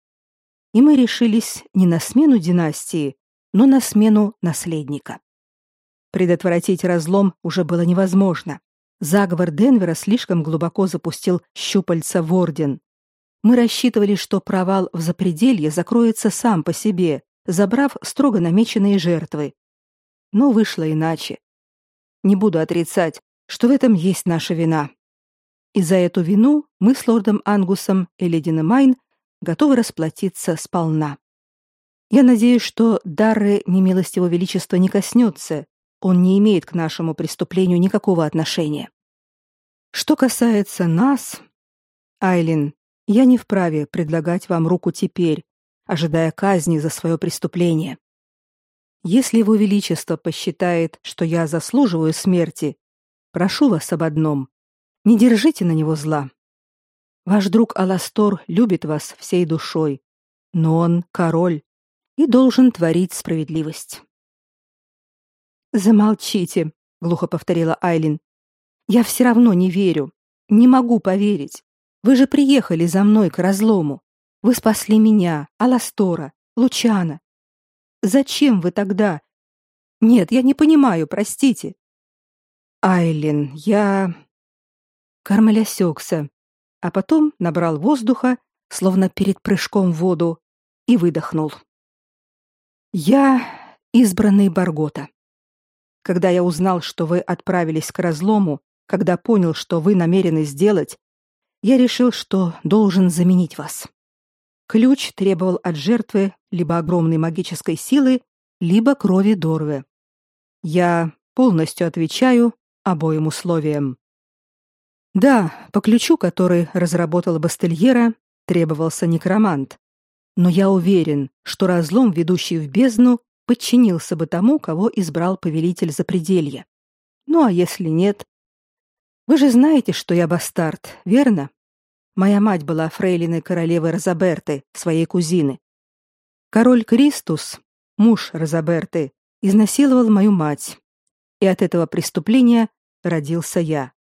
И мы решились не на смену династии, но на смену наследника. Предотвратить разлом уже было невозможно. Заговор Денвера слишком глубоко запустил щупальца в орден. Мы рассчитывали, что провал в запределье закроется сам по себе, забрав строго намеченные жертвы. Но вышло иначе. Не буду отрицать, что в этом есть наша вина. И за эту вину мы с лордом Ангусом и леди Майн готовы расплатиться сполна. Я надеюсь, что Дарры немилостивого величества не коснется, он не имеет к нашему преступлению никакого отношения. Что касается нас, Айлин, я не вправе предлагать вам руку теперь, ожидая казни за свое преступление. Если его величество посчитает, что я заслуживаю смерти, прошу вас об одном: не держите на него зла. Ваш друг Аластор любит вас всей душой, но он король и должен творить справедливость. Замолчите, глухо повторила Айлин. Я все равно не верю. Не могу поверить. Вы же приехали за мной к разлому. Вы спасли меня, Аластора, Лучана. Зачем вы тогда? Нет, я не понимаю, простите. Айлин, я Кармель осекся, а потом набрал воздуха, словно перед прыжком в воду, и выдохнул. Я избранный Баргота. Когда я узнал, что вы отправились к разлому, когда понял, что вы намерены сделать, я решил, что должен заменить вас. Ключ требовал от жертвы либо огромной магической силы, либо крови Дорве. Я полностью отвечаю обоим условиям. Да, по ключу, который разработал Бастельера, требовался некромант. Но я уверен, что разлом, ведущий в бездну, подчинился бы тому, кого избрал повелитель запределья. Ну а если нет? Вы же знаете, что я бастард, верно? Моя мать была фрейлиной королевы Розаберты, своей кузины. Король Кристус, муж Розаберты, изнасиловал мою мать. И от этого преступления родился я.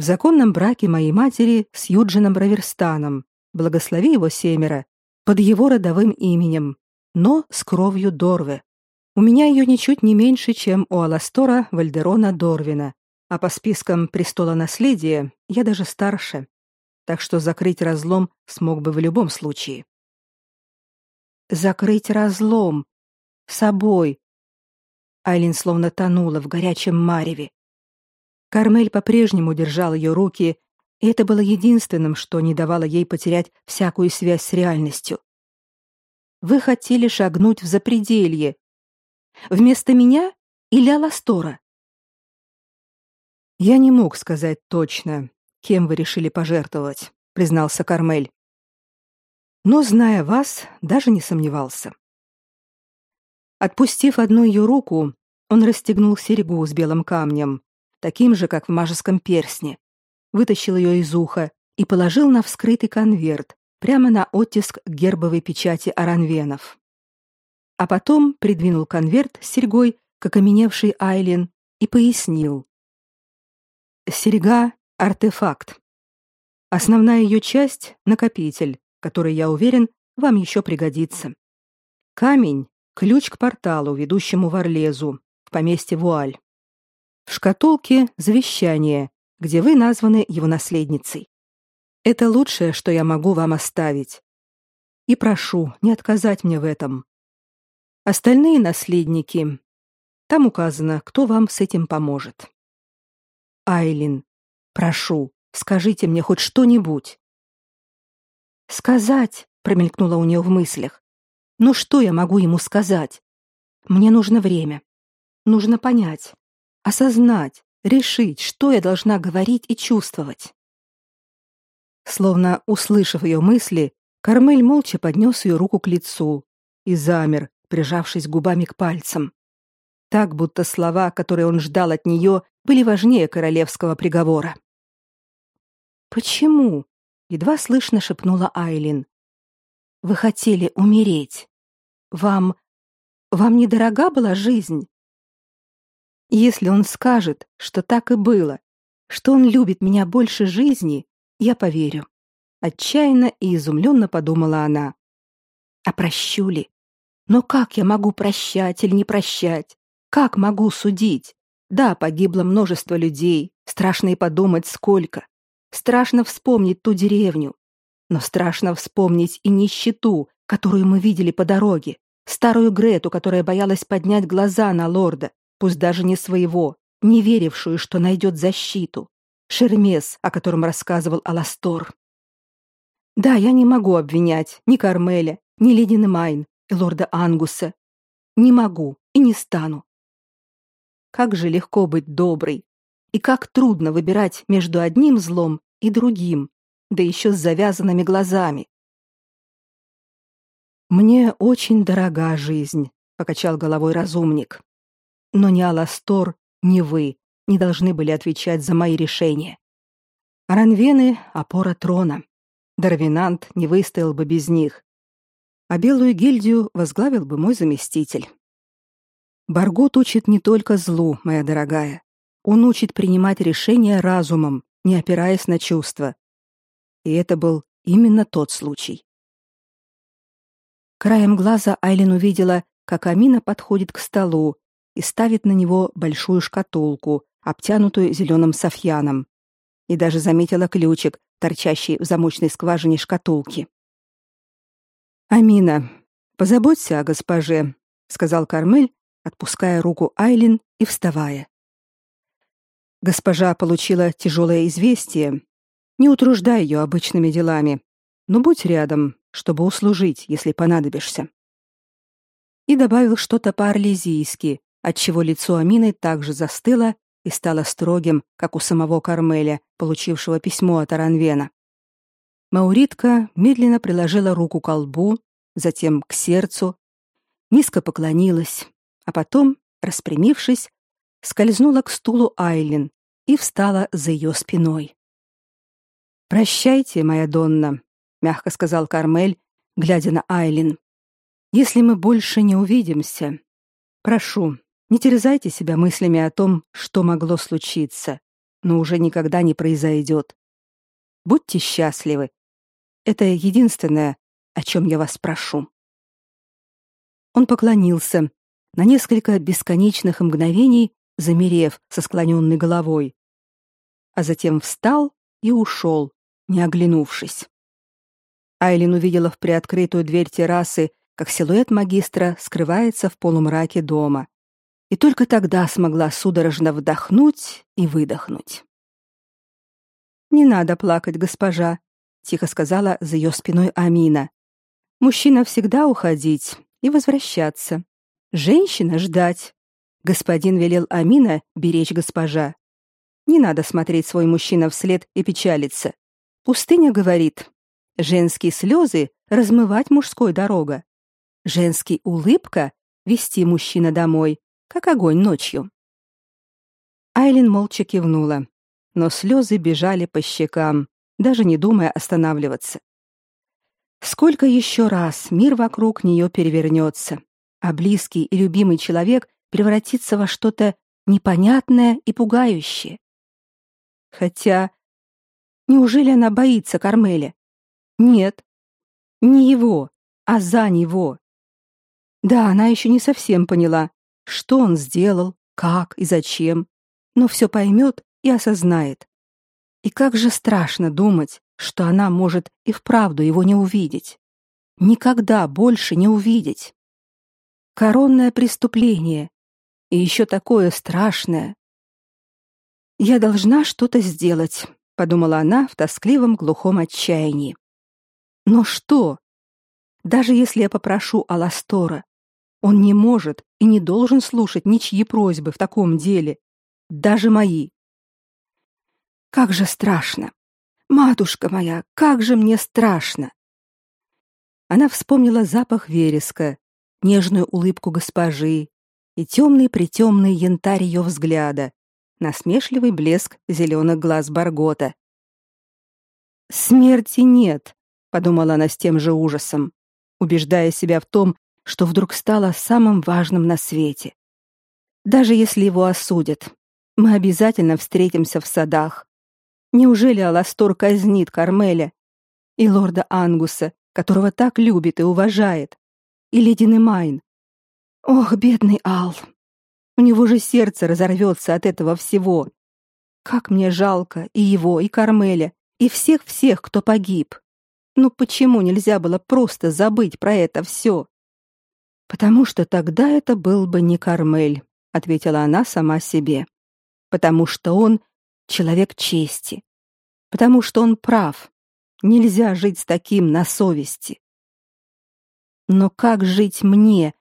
В законном браке моей матери с Юджином Раверстаном, благослови его семеро, под его родовым именем, но с кровью Дорве. У меня ее ничуть не меньше, чем у Аластора Вальдерона Дорвина, а по спискам престола наследия я даже старше, так что закрыть разлом смог бы в любом случае. Закрыть разлом собой. Айлин словно тонула в горячем мареве. Кармель по-прежнему держал ее руки, и это было единственным, что не давало ей потерять всякую связь с реальностью. Вы хотели шагнуть в запределье. Вместо меня или Аластора? Я не мог сказать точно, кем вы решили пожертвовать, признался Кармель. Но зная вас, даже не сомневался. Отпустив одну ее руку, он расстегнул серьгу с белым камнем, таким же, как в мажеском перстне, вытащил ее из уха и положил на вскрытый конверт, прямо на оттиск гербовой печати Аранвенов. А потом придвинул конверт с серьгой к окаменевшей Айлин и пояснил. Серьга — артефакт. Основная ее часть — накопитель, который, я уверен, вам еще пригодится. Камень — ключ к порталу, ведущему в Орлезу, в поместье Вуаль. В шкатулке — завещание, где вы названы его наследницей. Это лучшее, что я могу вам оставить. И прошу, не отказать мне в этом. Остальные наследники, там указано, кто вам с этим поможет. Айлин, прошу, скажите мне хоть что-нибудь. Сказать, промелькнуло у нее в мыслях. Но что я могу ему сказать? Мне нужно время. Нужно понять, осознать, решить, что я должна говорить и чувствовать. Словно услышав ее мысли, Кармель молча поднес ее руку к лицу и замер, прижавшись губами к пальцам. Так, будто слова, которые он ждал от нее, были важнее королевского приговора. «Почему?» — едва слышно шепнула Айлин. «Вы хотели умереть. Вам... вам недорога была жизнь?» Если он скажет, что так и было, что он любит меня больше жизни, я поверю. Отчаянно и изумленно подумала она. А прощу ли? Но как я могу прощать или не прощать? Как могу судить? Да, погибло множество людей, страшно и подумать сколько. Страшно вспомнить ту деревню. Но страшно вспомнить и нищету, которую мы видели по дороге, старую Грету, которая боялась поднять глаза на лорда, пусть даже не своего, не верившую, что найдет защиту. Шермес, о котором рассказывал Аластор. Да, я не могу обвинять ни Кармеля, ни леди Немайн и лорда Ангуса. Не могу и не стану. Как же легко быть доброй, и как трудно выбирать между одним злом и другим, да еще с завязанными глазами. Мне очень дорога жизнь, покачал головой разумник. Но ни Аластор, ни вы не должны были отвечать за мои решения. Ранвены опора трона. Дарвинант не выстоял бы без них. А белую гильдию возглавил бы мой заместитель. Баргот учит не только злу, моя дорогая. Он учит принимать решения разумом, не опираясь на чувства. И это был именно тот случай. Краем глаза Айлин увидела, как Амина подходит к столу и ставит на него большую шкатулку, обтянутую зеленым софьяном, и даже заметила ключик, торчащий в замочной скважине шкатулки. «Амина, позаботься о госпоже», — сказал Кармель, отпуская руку Айлин и вставая. Госпожа получила тяжелое известие. Не утруждай ее обычными делами, но будь рядом, чтобы услужить, если понадобишься. И добавил что-то по-орлезийски, отчего лицо Амины также застыло и стало строгим, как у самого Кармеля, получившего письмо от Аранвена. Мауритка медленно приложила руку к лбу, затем к сердцу, низко поклонилась, а потом, распрямившись, скользнула к стулу Айлин и встала за ее спиной. «Прощайте, моя Донна», — мягко сказал Кармель, глядя на Айлин. «Если мы больше не увидимся, прошу, не терзайте себя мыслями о том, что могло случиться, но уже никогда не произойдет. Будьте счастливы. Это единственное, о чем я вас прошу». Он поклонился, на несколько бесконечных мгновений замерев со склоненной головой, а затем встал и ушел, не оглянувшись. Айлин увидела в приоткрытую дверь террасы, как силуэт магистра скрывается в полумраке дома, и только тогда смогла судорожно вдохнуть и выдохнуть. «Не надо плакать, госпожа», — тихо сказала за ее спиной Амина. «Мужчина всегда уходить и возвращаться. Женщина ждать. Господин велел Амина беречь госпожа. Не надо смотреть свой мужчина вслед и печалиться. Пустыня говорит, женские слезы размывать мужской дорога. Женский улыбка вести мужчина домой, как огонь ночью. Айлин молча кивнула, но слезы бежали по щекам, даже не думая останавливаться. Сколько еще раз мир вокруг нее перевернется, а близкий и любимый человек превратится во что-то непонятное и пугающее. Хотя, неужели она боится Кармеля? Нет, не его, а за него. Да, она еще не совсем поняла, что он сделал, как и зачем, но все поймет и осознает. И как же страшно думать, что она может и вправду его не увидеть. Никогда больше не увидеть коронное преступление. И еще такое страшное. Я должна что-то сделать, подумала она в тоскливом глухом отчаянии. Но что? Даже если я попрошу Аластора, он не может и не должен слушать ничьи просьбы в таком деле, даже мои. Как же страшно. Матушка моя, как же мне страшно. Она вспомнила запах вереска, нежную улыбку госпожи и темный-притемный янтарь ее взгляда, насмешливый блеск зеленых глаз Баргота. «Смерти нет», — подумала она с тем же ужасом, убеждая себя в том, что вдруг стало самым важным на свете. Даже если его осудят, мы обязательно встретимся в садах. Неужели Аластор казнит Кармеля и лорда Ангуса, которого так любит и уважает, и леди Немайн? Ох, бедный Ал. У него же сердце разорвется от этого всего. Как мне жалко и его, и Кармеля, и всех-всех, кто погиб. Ну почему нельзя было просто забыть про это все? Потому что тогда это был бы не Кармель, ответила она сама себе. Потому что он человек чести. Потому что он прав. Нельзя жить с таким на совести. Но как жить мне,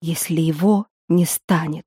если его не станет?